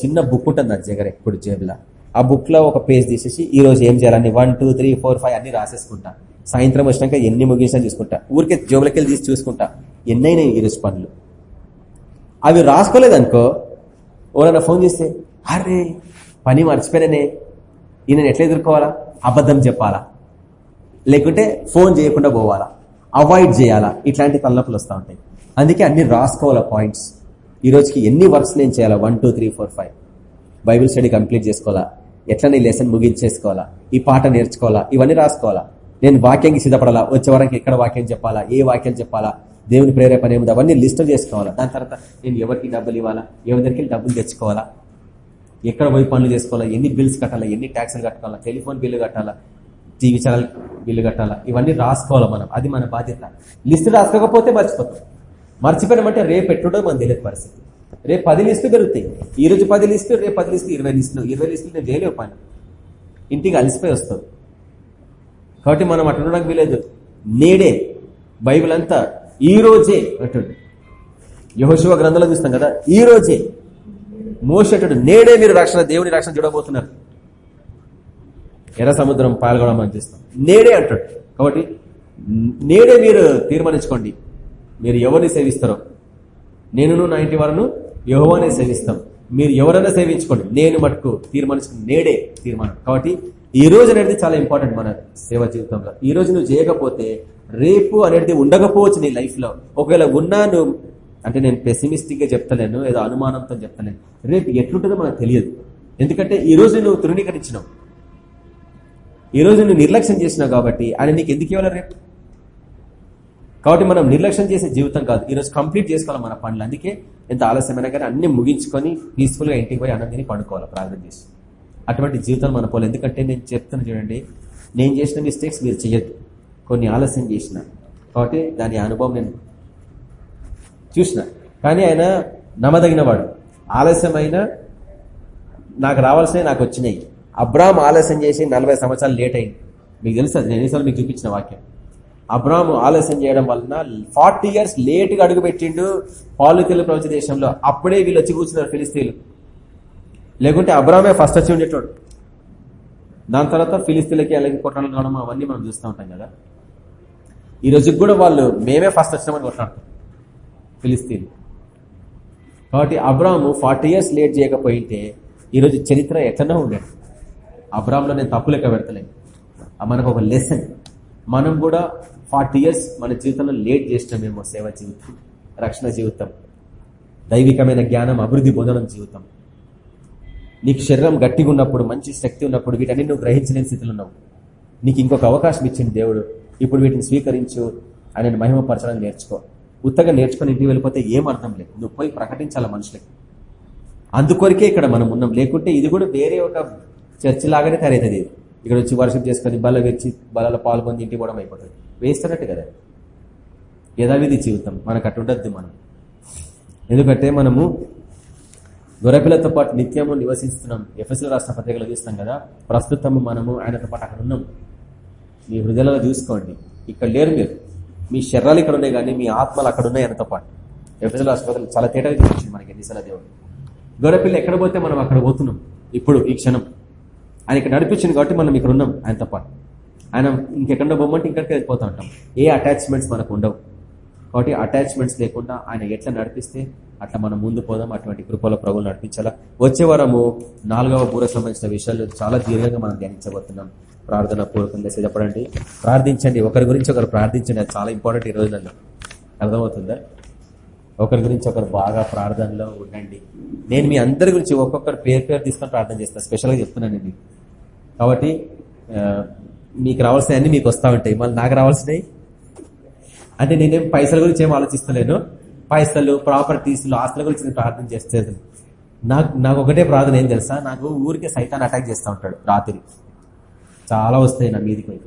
చిన్న బుక్ ఉంటుంది నా దగ్గర ఎప్పుడు జేబులా. ఆ బుక్లో ఒక పేజ్ తీసేసి ఈ రోజు ఏం చేయాలని one two three four five అన్ని రాసేసుకుంటా. సాయంత్రం వచ్చినాక ఎన్ని ముగించినా చూసుకుంటా. ఊరికే జోబులకెళ్ళి తీసి చూసుకుంటా. ఎన్నైనా ఈరోజు పనులు? అవి రాసుకోలేదనుకో ఎవరైనా ఫోన్ చేస్తే అరే పని మర్చిపోయాననే ఈయన ఎట్లా ఎదుర్కోవాలా? అబద్ధం చెప్పాలా? లేకుంటే ఫోన్ చేయకుండా పోవాలా? అవాయిడ్ చేయాలా? ఇట్లాంటి తలనొప్పులు వస్తూ ఉంటాయి. అందుకే అన్ని రాసుకోవాలా పాయింట్స్ ఈ రోజుకి ఎన్ని వర్క్స్ నేను చేయాలా? One two three four five Bible study complete చేసుకోవాలా? ఎట్లా నీ లెసన్ ముగించేసుకోవాలా? ఈ పాట నేర్చుకోవాలా? ఇవన్నీ రాసుకోవాలా? నేను వాక్యానికి సిద్ధపడాలా? వచ్చే వరకు ఎక్కడ వాక్యం చెప్పాలా? ఏ వాక్యం చెప్పాలా? దేవుని ప్రేరేపణ ఏముంది? అవన్నీ లిస్ట్ చేసుకోవాలా. దాని తర్వాత నేను ఎవరికి డబ్బులు ఇవ్వాలా? ఎవరి దగ్గరికి డబ్బులు తెచ్చుకోవాలా? ఎక్కడ పోయి పనులు చేసుకోవాలా? ఎన్ని బిల్స్ కట్టాలా? ఎన్ని ట్యాక్సులు కట్టుకోవాలా? టెలిఫోన్ బిల్లు కట్టాలా? టీవీ ఛానల్ బిల్లు కట్టాలా? ఇవన్నీ రాసుకోవాలా మనం. అది మన బాధ్యత. లిస్ట్ రాసుకోకపోతే మర్చిపోతాం. మర్చిపోయినామంటే రేపు ఎట్టుడో మనం తెలియదు పరిస్థితి. రేపు పది లిస్టులు పెరుగుతాయి. ఈ రోజు పది లిస్టులు రేపు పది లిస్టులు ఇరవై లిస్టులు. ఇరవై లిస్టులు నేను చేయలేవు పని. ఇంటికి అలసిపోయి వస్తుంది కాబట్టి మనం అట్లా ఉండడానికి వీలేదు. నేడే బైబిల్ అంతా ఈ రోజే అంటుండే. యహోశివ గ్రంథంలో చూస్తాం కదా ఈ రోజే మోసేటడు నేడే మీరు రక్షణ దేవుని రక్షణ చూడబోతున్నారు. ఎర్ర సముద్రం పాల్గొనమని చూస్తాం. నేడే అంటాడు. కాబట్టి నేడే మీరు తీర్మానించుకోండి. మీరు ఎవరిని సేవిస్తారో. నేను నా ఇంటి వారును యహోవానే సేవిస్తాం. మీరు ఎవరైనా సేవించుకోండి. నేను మటుకు తీర్మానించుకుని నేడే తీర్మానం. కాబట్టి ఈ రోజు అనేది చాలా ఇంపార్టెంట్ మన సేవ జీవితంలో. ఈ రోజు నువ్వు చేయకపోతే రేపు అనేది ఉండకపోవచ్చు నీ లైఫ్లో. ఒకవేళ ఉన్నా నువ్వు అంటే నేను పెసిమిస్టిక్గా చెప్తలేను ఏదో అనుమానంతో చెప్తలేను. రేపు ఎట్లుంటుందో మనకు తెలియదు. ఎందుకంటే ఈ రోజు నువ్వు తృణీకరించినావు. ఈ రోజు నువ్వు నిర్లక్ష్యం చేసినావు కాబట్టి ఆయన నీకు ఎందుకు ఇవ్వాలి రేపు? కాబట్టి మనం నిర్లక్ష్యం చేసే జీవితం కాదు. ఈరోజు కంప్లీట్ చేసుకోవాలి మన పనులు. అందుకే ఎంత ఆలస్యమైనా కానీ అన్ని ముగించుకొని పీస్ఫుల్గా ఇంటికి పోయి అన్నం పడుకోవాలి ప్రార్థన చేసి. అటువంటి జీవితం మన పోలే ఎందుకంటే నేను చెప్తాను చూడండి నేను చేసిన మిస్టేక్స్ మీరు చేయొద్దు కొన్ని ఆలస్యం చేసిన. కాబట్టి దాని అనుభవం నేను చూసిన. కానీ ఆయన నమ్మదగినవాడు. ఆలస్యమైన నాకు రావాల్సినవి నాకు వచ్చినాయి. అబ్రామ్ ఆలస్యం చేసి నలభై సంవత్సరాలు లేట్ అయింది. మీకు తెలుసు నేను మీకు చూపించిన వాక్యం. అబ్రాహం ఆలస్యం చేయడం వలన ఫార్టీ ఇయర్స్ లేట్గా అడుగు పెట్టిండు పాలుకెళ్ళి ప్రపంచ దేశంలో. అప్పుడే వీళ్ళు వచ్చి కూర్చున్నారు ఫిలిస్తీన్లు. లేకుంటే అబ్రామే ఫస్ట్ వచ్చి ఉండేటోడు. దాని తర్వాత ఫిలిస్తీన్లకి అలాగే కొట్టాలి కావడం అవన్నీ మనం చూస్తూ ఉంటాం కదా. ఈ రోజుకి కూడా వాళ్ళు మేమే ఫస్ట్ వచ్చినామని కొట్లాడతాం. ఫిలిస్తీన్ కాబట్టి అబ్రాము ఫార్టీ ఇయర్స్ లేట్ చేయకపోయింటే ఈరోజు చరిత్ర ఎట్లనో ఉండేది అబ్రామ్లో నేను తప్పు లెక్క పెడతలేను. మనకు ఒక లెసన్. మనం కూడా ఫార్టీ ఇయర్స్ మన జీవితంలో లేట్ చేసినామేమో సేవ జీవితం రక్షణ జీవితం దైవికమైన జ్ఞానం అభివృద్ధి పొందడం జీవితం. నీకు శరీరం గట్టిగా ఉన్నప్పుడు మంచి శక్తి ఉన్నప్పుడు వీటన్ని నువ్వు గ్రహించలేని స్థితిలో ఉన్నావు. నీకు ఇంకొక అవకాశం ఇచ్చింది దేవుడు. ఇప్పుడు వీటిని స్వీకరించు ఆయన మహిమపరచడం నేర్చుకో. ఉత్తగా నేర్చుకుని ఇంటికి వెళ్ళిపోతే ఏం అర్థం లేదు. నువ్వు పోయి ప్రకటించాలి మనుషులకి? అందుకొరికే ఇక్కడ మనం ఉన్నాం. లేకుంటే ఇది కూడా వేరే ఒక చర్చి లాగానే తయారవుతుంది ఇక్కడ వచ్చి వర్షం చేసుకొని బల వచ్చి బలలో పాల్గొని ఇంటి కూడా అయిపోతుంది. వేస్తున్నట్టు కదా. యథావిధి జీవితం మనకు అటుండద్దు మనం. ఎందుకంటే మనము గొరపిలతో పాటు నిత్యము నివసిస్తున్నాం. ఎఫ్ఎస్ఎల్ రాష్ట్ర పత్రికలో చూస్తాం కదా ప్రస్తుతము మనము ఆయనతో పాటు అక్కడ ఉన్నాం. మీ హృదయాలలో చూసుకోండి. ఇక్కడ లేరు మీరు. మీ శరీరాలు ఇక్కడ ఉన్నాయి కానీ మీ ఆత్మలు అక్కడ ఉన్నాయి ఆయనతో పాటు. ఎఫ్ఎస్ఎల్ రాష్ట్ర చాలా తేటగా చూపించింది మనకి ఎన్నిసార్లు దేవుడు గొర్రెపిల్ల ఎక్కడ పోతే మనం అక్కడ పోతున్నాం. ఇప్పుడు ఈ క్షణం. ఆయన ఇక్కడ నడిపించింది కాబట్టి మనం ఇక్కడ ఉన్నాం ఆయనతో పాటు. ఆయన ఇంకెక్కడ బొమ్మంటే ఇంకడికి వెళ్ళిపోతూ ఉంటాం. ఏ అటాచ్మెంట్స్ మనకు ఉండవు. కాబట్టి అటాచ్మెంట్స్ లేకుండా ఆయన ఎట్లా నడిపిస్తే అట్లా మనం ముందు పోదాం. అటువంటి కృపలో ప్రభులు నడిపించాలా. వచ్చే వారము నాలుగవ బూరకు సంబంధించిన విషయాలు చాలా దీర్ఘంగా మనం ధ్యానించబోతున్నాం. ప్రార్థన పూర్వకంగా సిద్ధపడండి. ప్రార్థించండి. ఒకరి గురించి ఒకరు ప్రార్థించండి. అది చాలా ఇంపార్టెంట్ ఈ రోజులలో. అర్థమవుతుందా? ఒకరి గురించి ఒకరు బాగా ప్రార్థనలో ఉండండి. నేను మీ అందరి గురించి ఒక్కొక్కరు పేరు పేరు తీసుకొని ప్రార్థన చేస్తాను స్పెషల్గా చెప్తున్నాను మీకు. కాబట్టి మీకు రావాల్సినవన్నీ మీకు వస్తూ ఉంటాయి. మళ్ళీ నాకు రావాల్సినవి? అంటే నేనేం పైసల గురించి ఏం ఆలోచిస్తలేను. పైసలు ప్రాపర్టీస్ ఆస్తుల గురించి నేను ప్రార్థన చేస్తలేదు. నాకు నాకు ఒకటే ప్రార్థన ఏం తెలుసా? నాకు ఊరికే సైతాన్ అటాక్ చేస్తూ ఉంటాడు రాత్రి. చాలా వస్తాయి నా మీదికి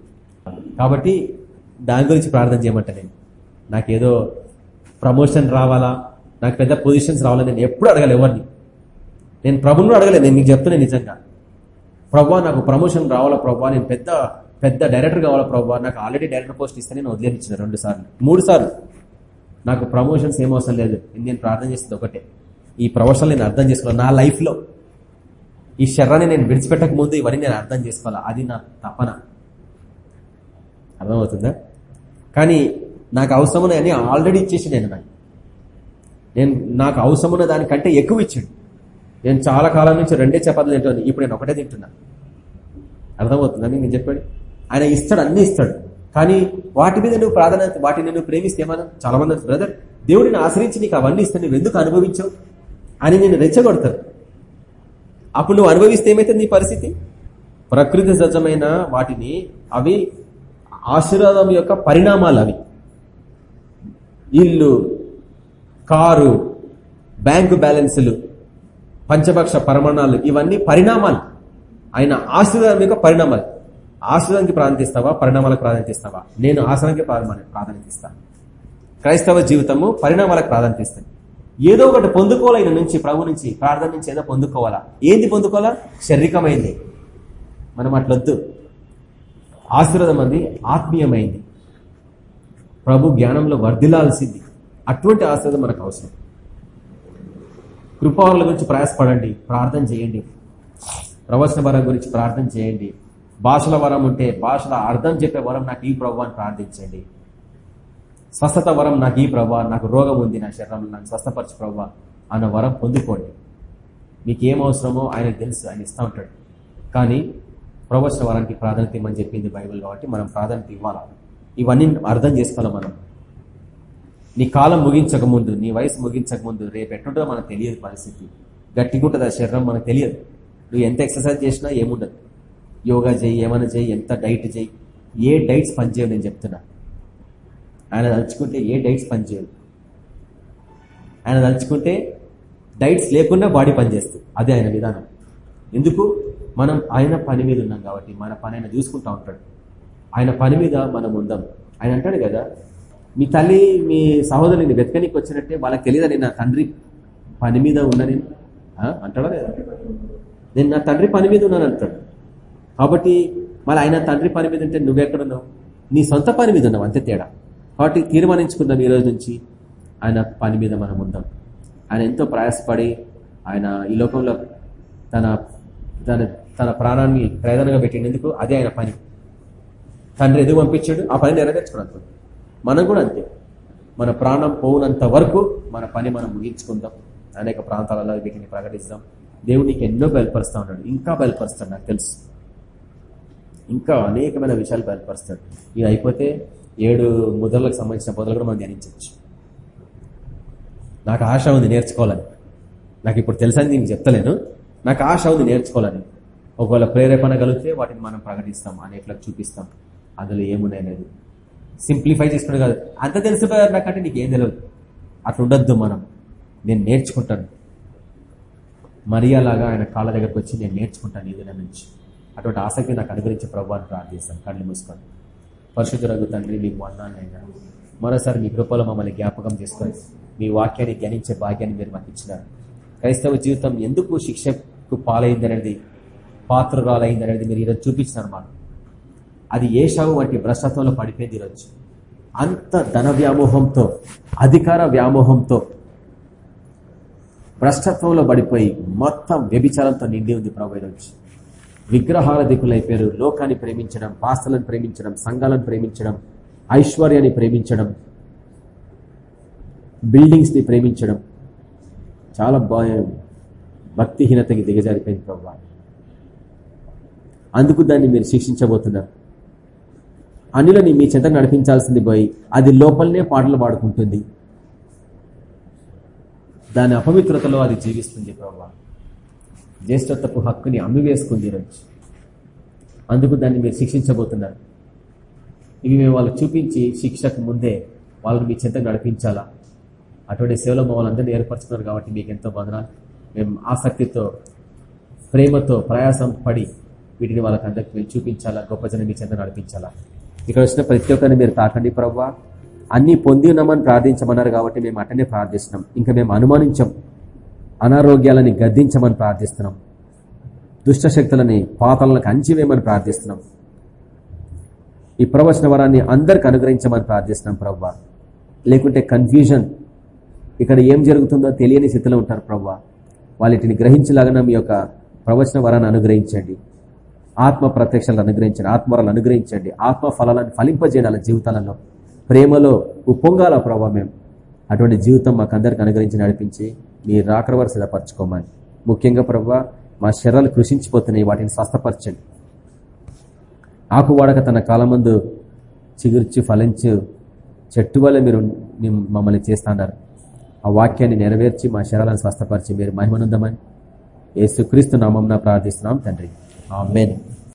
కాబట్టి దాని గురించి ప్రార్థన చేయమంట నేను. నాకేదో ప్రమోషన్ రావాలా? నాకు పెద్ద పొజిషన్స్ రావాలా? నేను ఎప్పుడు అడగలే ఎవరిని. నేను ప్రభును అడగలేదు నేను మీకు చెప్తున్నాను నిజంగా. ప్రభా నాకు ప్రమోషన్ రావాలా? ప్రభా నేను పెద్ద పెద్ద డైరెక్టర్ కావాలా ప్రభా? నాకు ఆల్రెడీ డైరెక్టర్ పోస్ట్ ఇస్తే నేను వదిలేనిచ్చిన రెండు సార్లు. మూడు సార్లు. నాకు ప్రమోషన్స్ ఏం అవసరం లేదు. నేను ప్రార్థన చేసేది ఒకటే. ఈ ప్రమోషన్ నేను అర్థం చేసుకోవాలి. నా లైఫ్లో ఈ శర్రాన్ని నేను విడిచిపెట్టక ముందు ఇవన్నీ నేను అర్థం చేసుకోవాలా? అది నా తపన. అర్థమవుతుందా? కానీ నాకు అవసరమున్నాయని ఆల్రెడీ ఇచ్చేసి నేను నాకు నేను నాకు అవసరమున్న దానికంటే ఎక్కువ ఇచ్చాడు. నేను చాలా కాలం నుంచి రెండే చపాతీలు తింటాను ఇప్పుడు నేను ఒకటే తింటున్నా. అర్థమవుతుందని నేను చెప్పాడు ఆయన ఇస్తాడు అన్ని ఇస్తాడు. కానీ వాటి మీద నువ్వు ప్రాధాన్యత వాటిని నువ్వు ప్రేమిస్తే ఏమన్నా? చాలా మంది బ్రదర్ దేవుడిని ఆశ్రయించి నీకు అవన్నీ ఇస్తాను నువ్వు ఎందుకు అనుభవించావు? అని నేను రెచ్చగొడతాను. అప్పుడు నువ్వు అనుభవిస్తే ఏమైతే నీ పరిస్థితి? ప్రకృతి సజ్జమైన వాటిని అవి ఆశీర్వాదం యొక్క పరిణామాలు అవి. ఇల్లు కారు బ్యాంకు బ్యాలెన్సులు పంచపక్ష పరమాణాలు ఇవన్నీ పరిణామాలు. ఆయన ఆశీర్వాదం యొక్క పరిణామాలు. ఆశ్రయానికి ప్రాధాన్యతిస్తావా పరిణామాలకు ప్రాధాన్యతిస్తావా? నేను ఆశ్రయానికి ప్రాధాన్యతిస్తాను. క్రైస్తవ జీవితము పరిణామాలకు ప్రాధాన్యతిస్తాను ఏదో ఒకటి పొందుకోవాలి నుంచి ప్రభు నుంచి ప్రార్థన నుంచి ఏదో పొందుకోవాలా? ఏంది పొందుకోవాలా? శారీరకమైంది. మనం అట్లొద్దు. ఆశీర్వాదం ఆత్మీయమైంది. ప్రభు జ్ఞానంలో వర్ధిల్లాల్సింది. అటువంటి ఆశీర్వాదం మనకు అవసరం. కృపావరుల గురించి ప్రయాసపడండి ప్రార్థన చేయండి. ప్రవచన వరం గురించి ప్రార్థన చేయండి. భాషల వరం ఉంటే భాషల అర్థం చెప్పే వరం నాకు ఈ ప్రభు అని ప్రార్థించండి. స్వస్థత వరం నాకు ఈ ప్రభు నాకు రోగం ఉంది నా శరీరంలో నాకు స్వస్థపరచు ప్రభు అన్న వరం పొందుకోండి. మీకు ఏం అవసరమో ఆయనకు తెలుసు ఆయన ఇస్తూ ఉంటాడు. కానీ ప్రవచన వరానికి ప్రాధాన్యత ఇవ్వమని చెప్పింది బైబిల్ కాబట్టి మనం ప్రాధాన్యత ఇవ్వాలి? ఇవన్నీ అర్థం చేసుకోవాలి మనం? నీ కాలం ముగించక ముందు నీ వయసు ముగించక ముందు రేపు ఎట్టుంటుందో మనకు తెలియదు పరిస్థితి. గట్టిగా ఉంటుంది ఆ శరీరం మనకు తెలియదు. నువ్వు ఎంత ఎక్సర్సైజ్ చేసినా ఏముండదు. యోగా చేయి ఏమైనా చేయి ఎంత డైట్ చేయి ఏ డైట్స్ పనిచేయవు నేను చెప్తున్నా. ఆయన తలుచుకుంటే ఏ డైట్స్ పనిచేయవు. ఆయన తలుచుకుంటే డైట్స్ లేకుండా బాడీ పనిచేస్తుంది. అదే ఆయన విధానం. ఎందుకు? మనం ఆయన పని మీద ఉన్నాం కాబట్టి మన పని ఆయన చూసుకుంటా ఉంటాడు. ఆయన పని మీద మనం ఉందాం ఆయన అంటాడు కదా మీ తల్లి మీ సహోదరుని వెతకనికి వచ్చినట్టే వాళ్ళకి తెలియదా నేను నా తండ్రి పని మీద ఉన్నా నేను అంటాడా లేదా? నేను నా తండ్రి పని మీద ఉన్నాను అంటాడు. కాబట్టి మళ్ళీ ఆయన తండ్రి పని మీద ఉంటే నువ్వెక్కడున్నావు? నీ సొంత పని మీద ఉన్నావు అంతే తేడా. కాబట్టి తీర్మానించుకుందాం ఈ రోజు నుంచి ఆయన పని మీద మనం ఉందాం. ఆయన ఎంతో ప్రయాసపడి ఆయన ఈ లోకంలో తన తన తన ప్రాణాన్ని ప్రయోజనంగా పెట్టినందుకు అదే ఆయన పని. తండ్రి ఎదుగు పంపించాడు? ఆ పని నెరవేర్చుకున్నాను మనం కూడా అంతే. మన ప్రాణం పోవునంత వరకు మన పని మనం ముగించుకుందాం. అనేక ప్రాంతాలలో వీటిని ప్రకటిస్తాం. దేవుడికి ఎన్నో బయలుపరుస్తూ ఉన్నాడు. ఇంకా బయలుపరుస్తాడు నాకు తెలుసు. ఇంకా అనేకమైన విషయాలు బయలుపరుస్తాడు. ఇది అయిపోతే ఏడు ముద్రలకు సంబంధించిన బదులు కూడా మనం ధ్యానించవచ్చు. నాకు ఆశ ఉంది నేర్చుకోవాలని. నాకు ఇప్పుడు తెలుసని నేను చెప్తలేను. నాకు ఆశ ఉంది నేర్చుకోవాలని. ఒకవేళ ప్రేరేపణ కలిగితే వాటిని మనం ప్రకటిస్తాం అనేట్లకు చూపిస్తాం. అందులో ఏమున్నాయి సింప్లిఫై చేసుకునే కాదు. అంత తెలిసిపోయారు నాకంటే నీకు ఏం తెలియదు అట్లా ఉండొద్దు మనం. నేను నేర్చుకుంటాను. మరియాలాగా ఆయన కాళ్ళ దగ్గరకు వచ్చి నేను నేర్చుకుంటాను ఏదైనా నుంచి. అటువంటి ఆసక్తి నాకు అనుగ్రహించే ప్రభావాన్ని ప్రార్థిస్తాను కళ్ళు మూసుకొని పరిశుద్ధురగు తండ్రి మీకు అన్నానైనా మరోసారి మీ కృపలో మమ్మల్ని జ్ఞాపకం చేసుకొని మీ వాక్యాన్ని ధ్యానించే భాగ్యాన్ని మీరు మాకు ఇచ్చినారు. క్రైస్తవ జీవితం ఎందుకు శిక్షకు పాలైందనేది పాత్రురాలైందనేది మీరు ఈరోజు చూపించినారు మాకు. అది ఏషావు వంటి భ్రష్టత్వంలో పడిపోయింది ఈరోజు. అంత ధన వ్యామోహంతో అధికార వ్యామోహంతో భ్రష్టత్వంలో పడిపోయి మొత్తం వ్యభిచారంతో నిండి ఉంది ప్రభు ఈరోజు. విగ్రహారధికులైపోయారు లోకాన్ని ప్రేమించడం పాస్తలను ప్రేమించడం సంఘాలను ప్రేమించడం ఐశ్వర్యాన్ని ప్రేమించడం బిల్డింగ్స్ని ప్రేమించడం. చాలా భక్తిహీనతకి దిగజారిపోయింది ప్రభావ అందుకు దాన్ని మీరు శిక్షించబోతున్నారు. అనులని మీ చెంత నడిపించాల్సింది పోయి అది లోపలనే పాటలు పాడుకుంటుంది. దాని అపవిత్రతలో అది జీవిస్తుంది ప్రభావ జ్యేష్ఠత్వపు హక్కుని అమ్మివేసుకుంది ఈరోజు అందుకు దాన్ని మీరు శిక్షించబోతున్నారు. ఇవి మేము వాళ్ళకి చూపించి శిక్షకు ముందే వాళ్ళని మీ చింత నడిపించాలా? అటువంటి సేవలో వాళ్ళందరినీ ఏర్పరచుకున్నారు కాబట్టి మీకు ఎంతో బంధనాలు మేము ఆసక్తితో ప్రేమతో ప్రయాసం పడి వీటిని వాళ్ళకి అందరికి మేము చూపించాలా? గొప్ప జనం మీ చెంత నడిపించాలా? ఇక్కడ వచ్చిన ప్రతి ఒక్కరిని మీరు తాకండి ప్రవ్వా. అన్ని పొంది ఉన్నామని ప్రార్థించమన్నారు కాబట్టి మేము అట్టనే ప్రార్థిస్తున్నాం. ఇంకా మేము అనుమానించాం. అనారోగ్యాలని గద్దించమని ప్రార్థిస్తున్నాం. దుష్టశక్తులని పాతలకు అంచివేయమని ప్రార్థిస్తున్నాం. ఈ ప్రవచన వరాన్ని అందరికి అనుగ్రహించమని ప్రార్థిస్తున్నాం ప్రవ్వ. లేకుంటే కన్ఫ్యూజన్ ఇక్కడ ఏం జరుగుతుందో తెలియని స్థితిలో ఉంటారు ప్రవ్వ. వాళ్ళిటిని గ్రహించలాగా మీ యొక్క ప్రవచన వరాన్ని అనుగ్రహించండి. ఆత్మ ప్రత్యక్షాలను అనుగ్రహించండి. ఆత్మరాలు అనుగ్రహించండి. ఆత్మ ఫలాలను ఫలింపజేయాలి జీవితాలలో. ప్రేమలో ఉప్పొంగాల ప్రభావ మేము? అటువంటి జీవితం మాకందరికి అనుగ్రహించి నడిపించి మీ రాకడ వరకు సిద్ధపరచుకోమని. ముఖ్యంగా ప్రభావ మా శరీరాలు కృషించిపోతున్నాయి వాటిని స్వస్థపరచండి. ఆకు వాడక తన కాలమందు చిగుర్చి ఫలించు చెట్టు వల్ల మీరు మమ్మల్ని చేస్తున్నారు ఆ వాక్యాన్ని నెరవేర్చి మా శరీరాలను స్వస్థపరిచి మీరు మహిమనుందమని. యేసుక్రీస్తు నామం ప్రార్థిస్తున్నాం తండ్రి. ఆ మెయిన్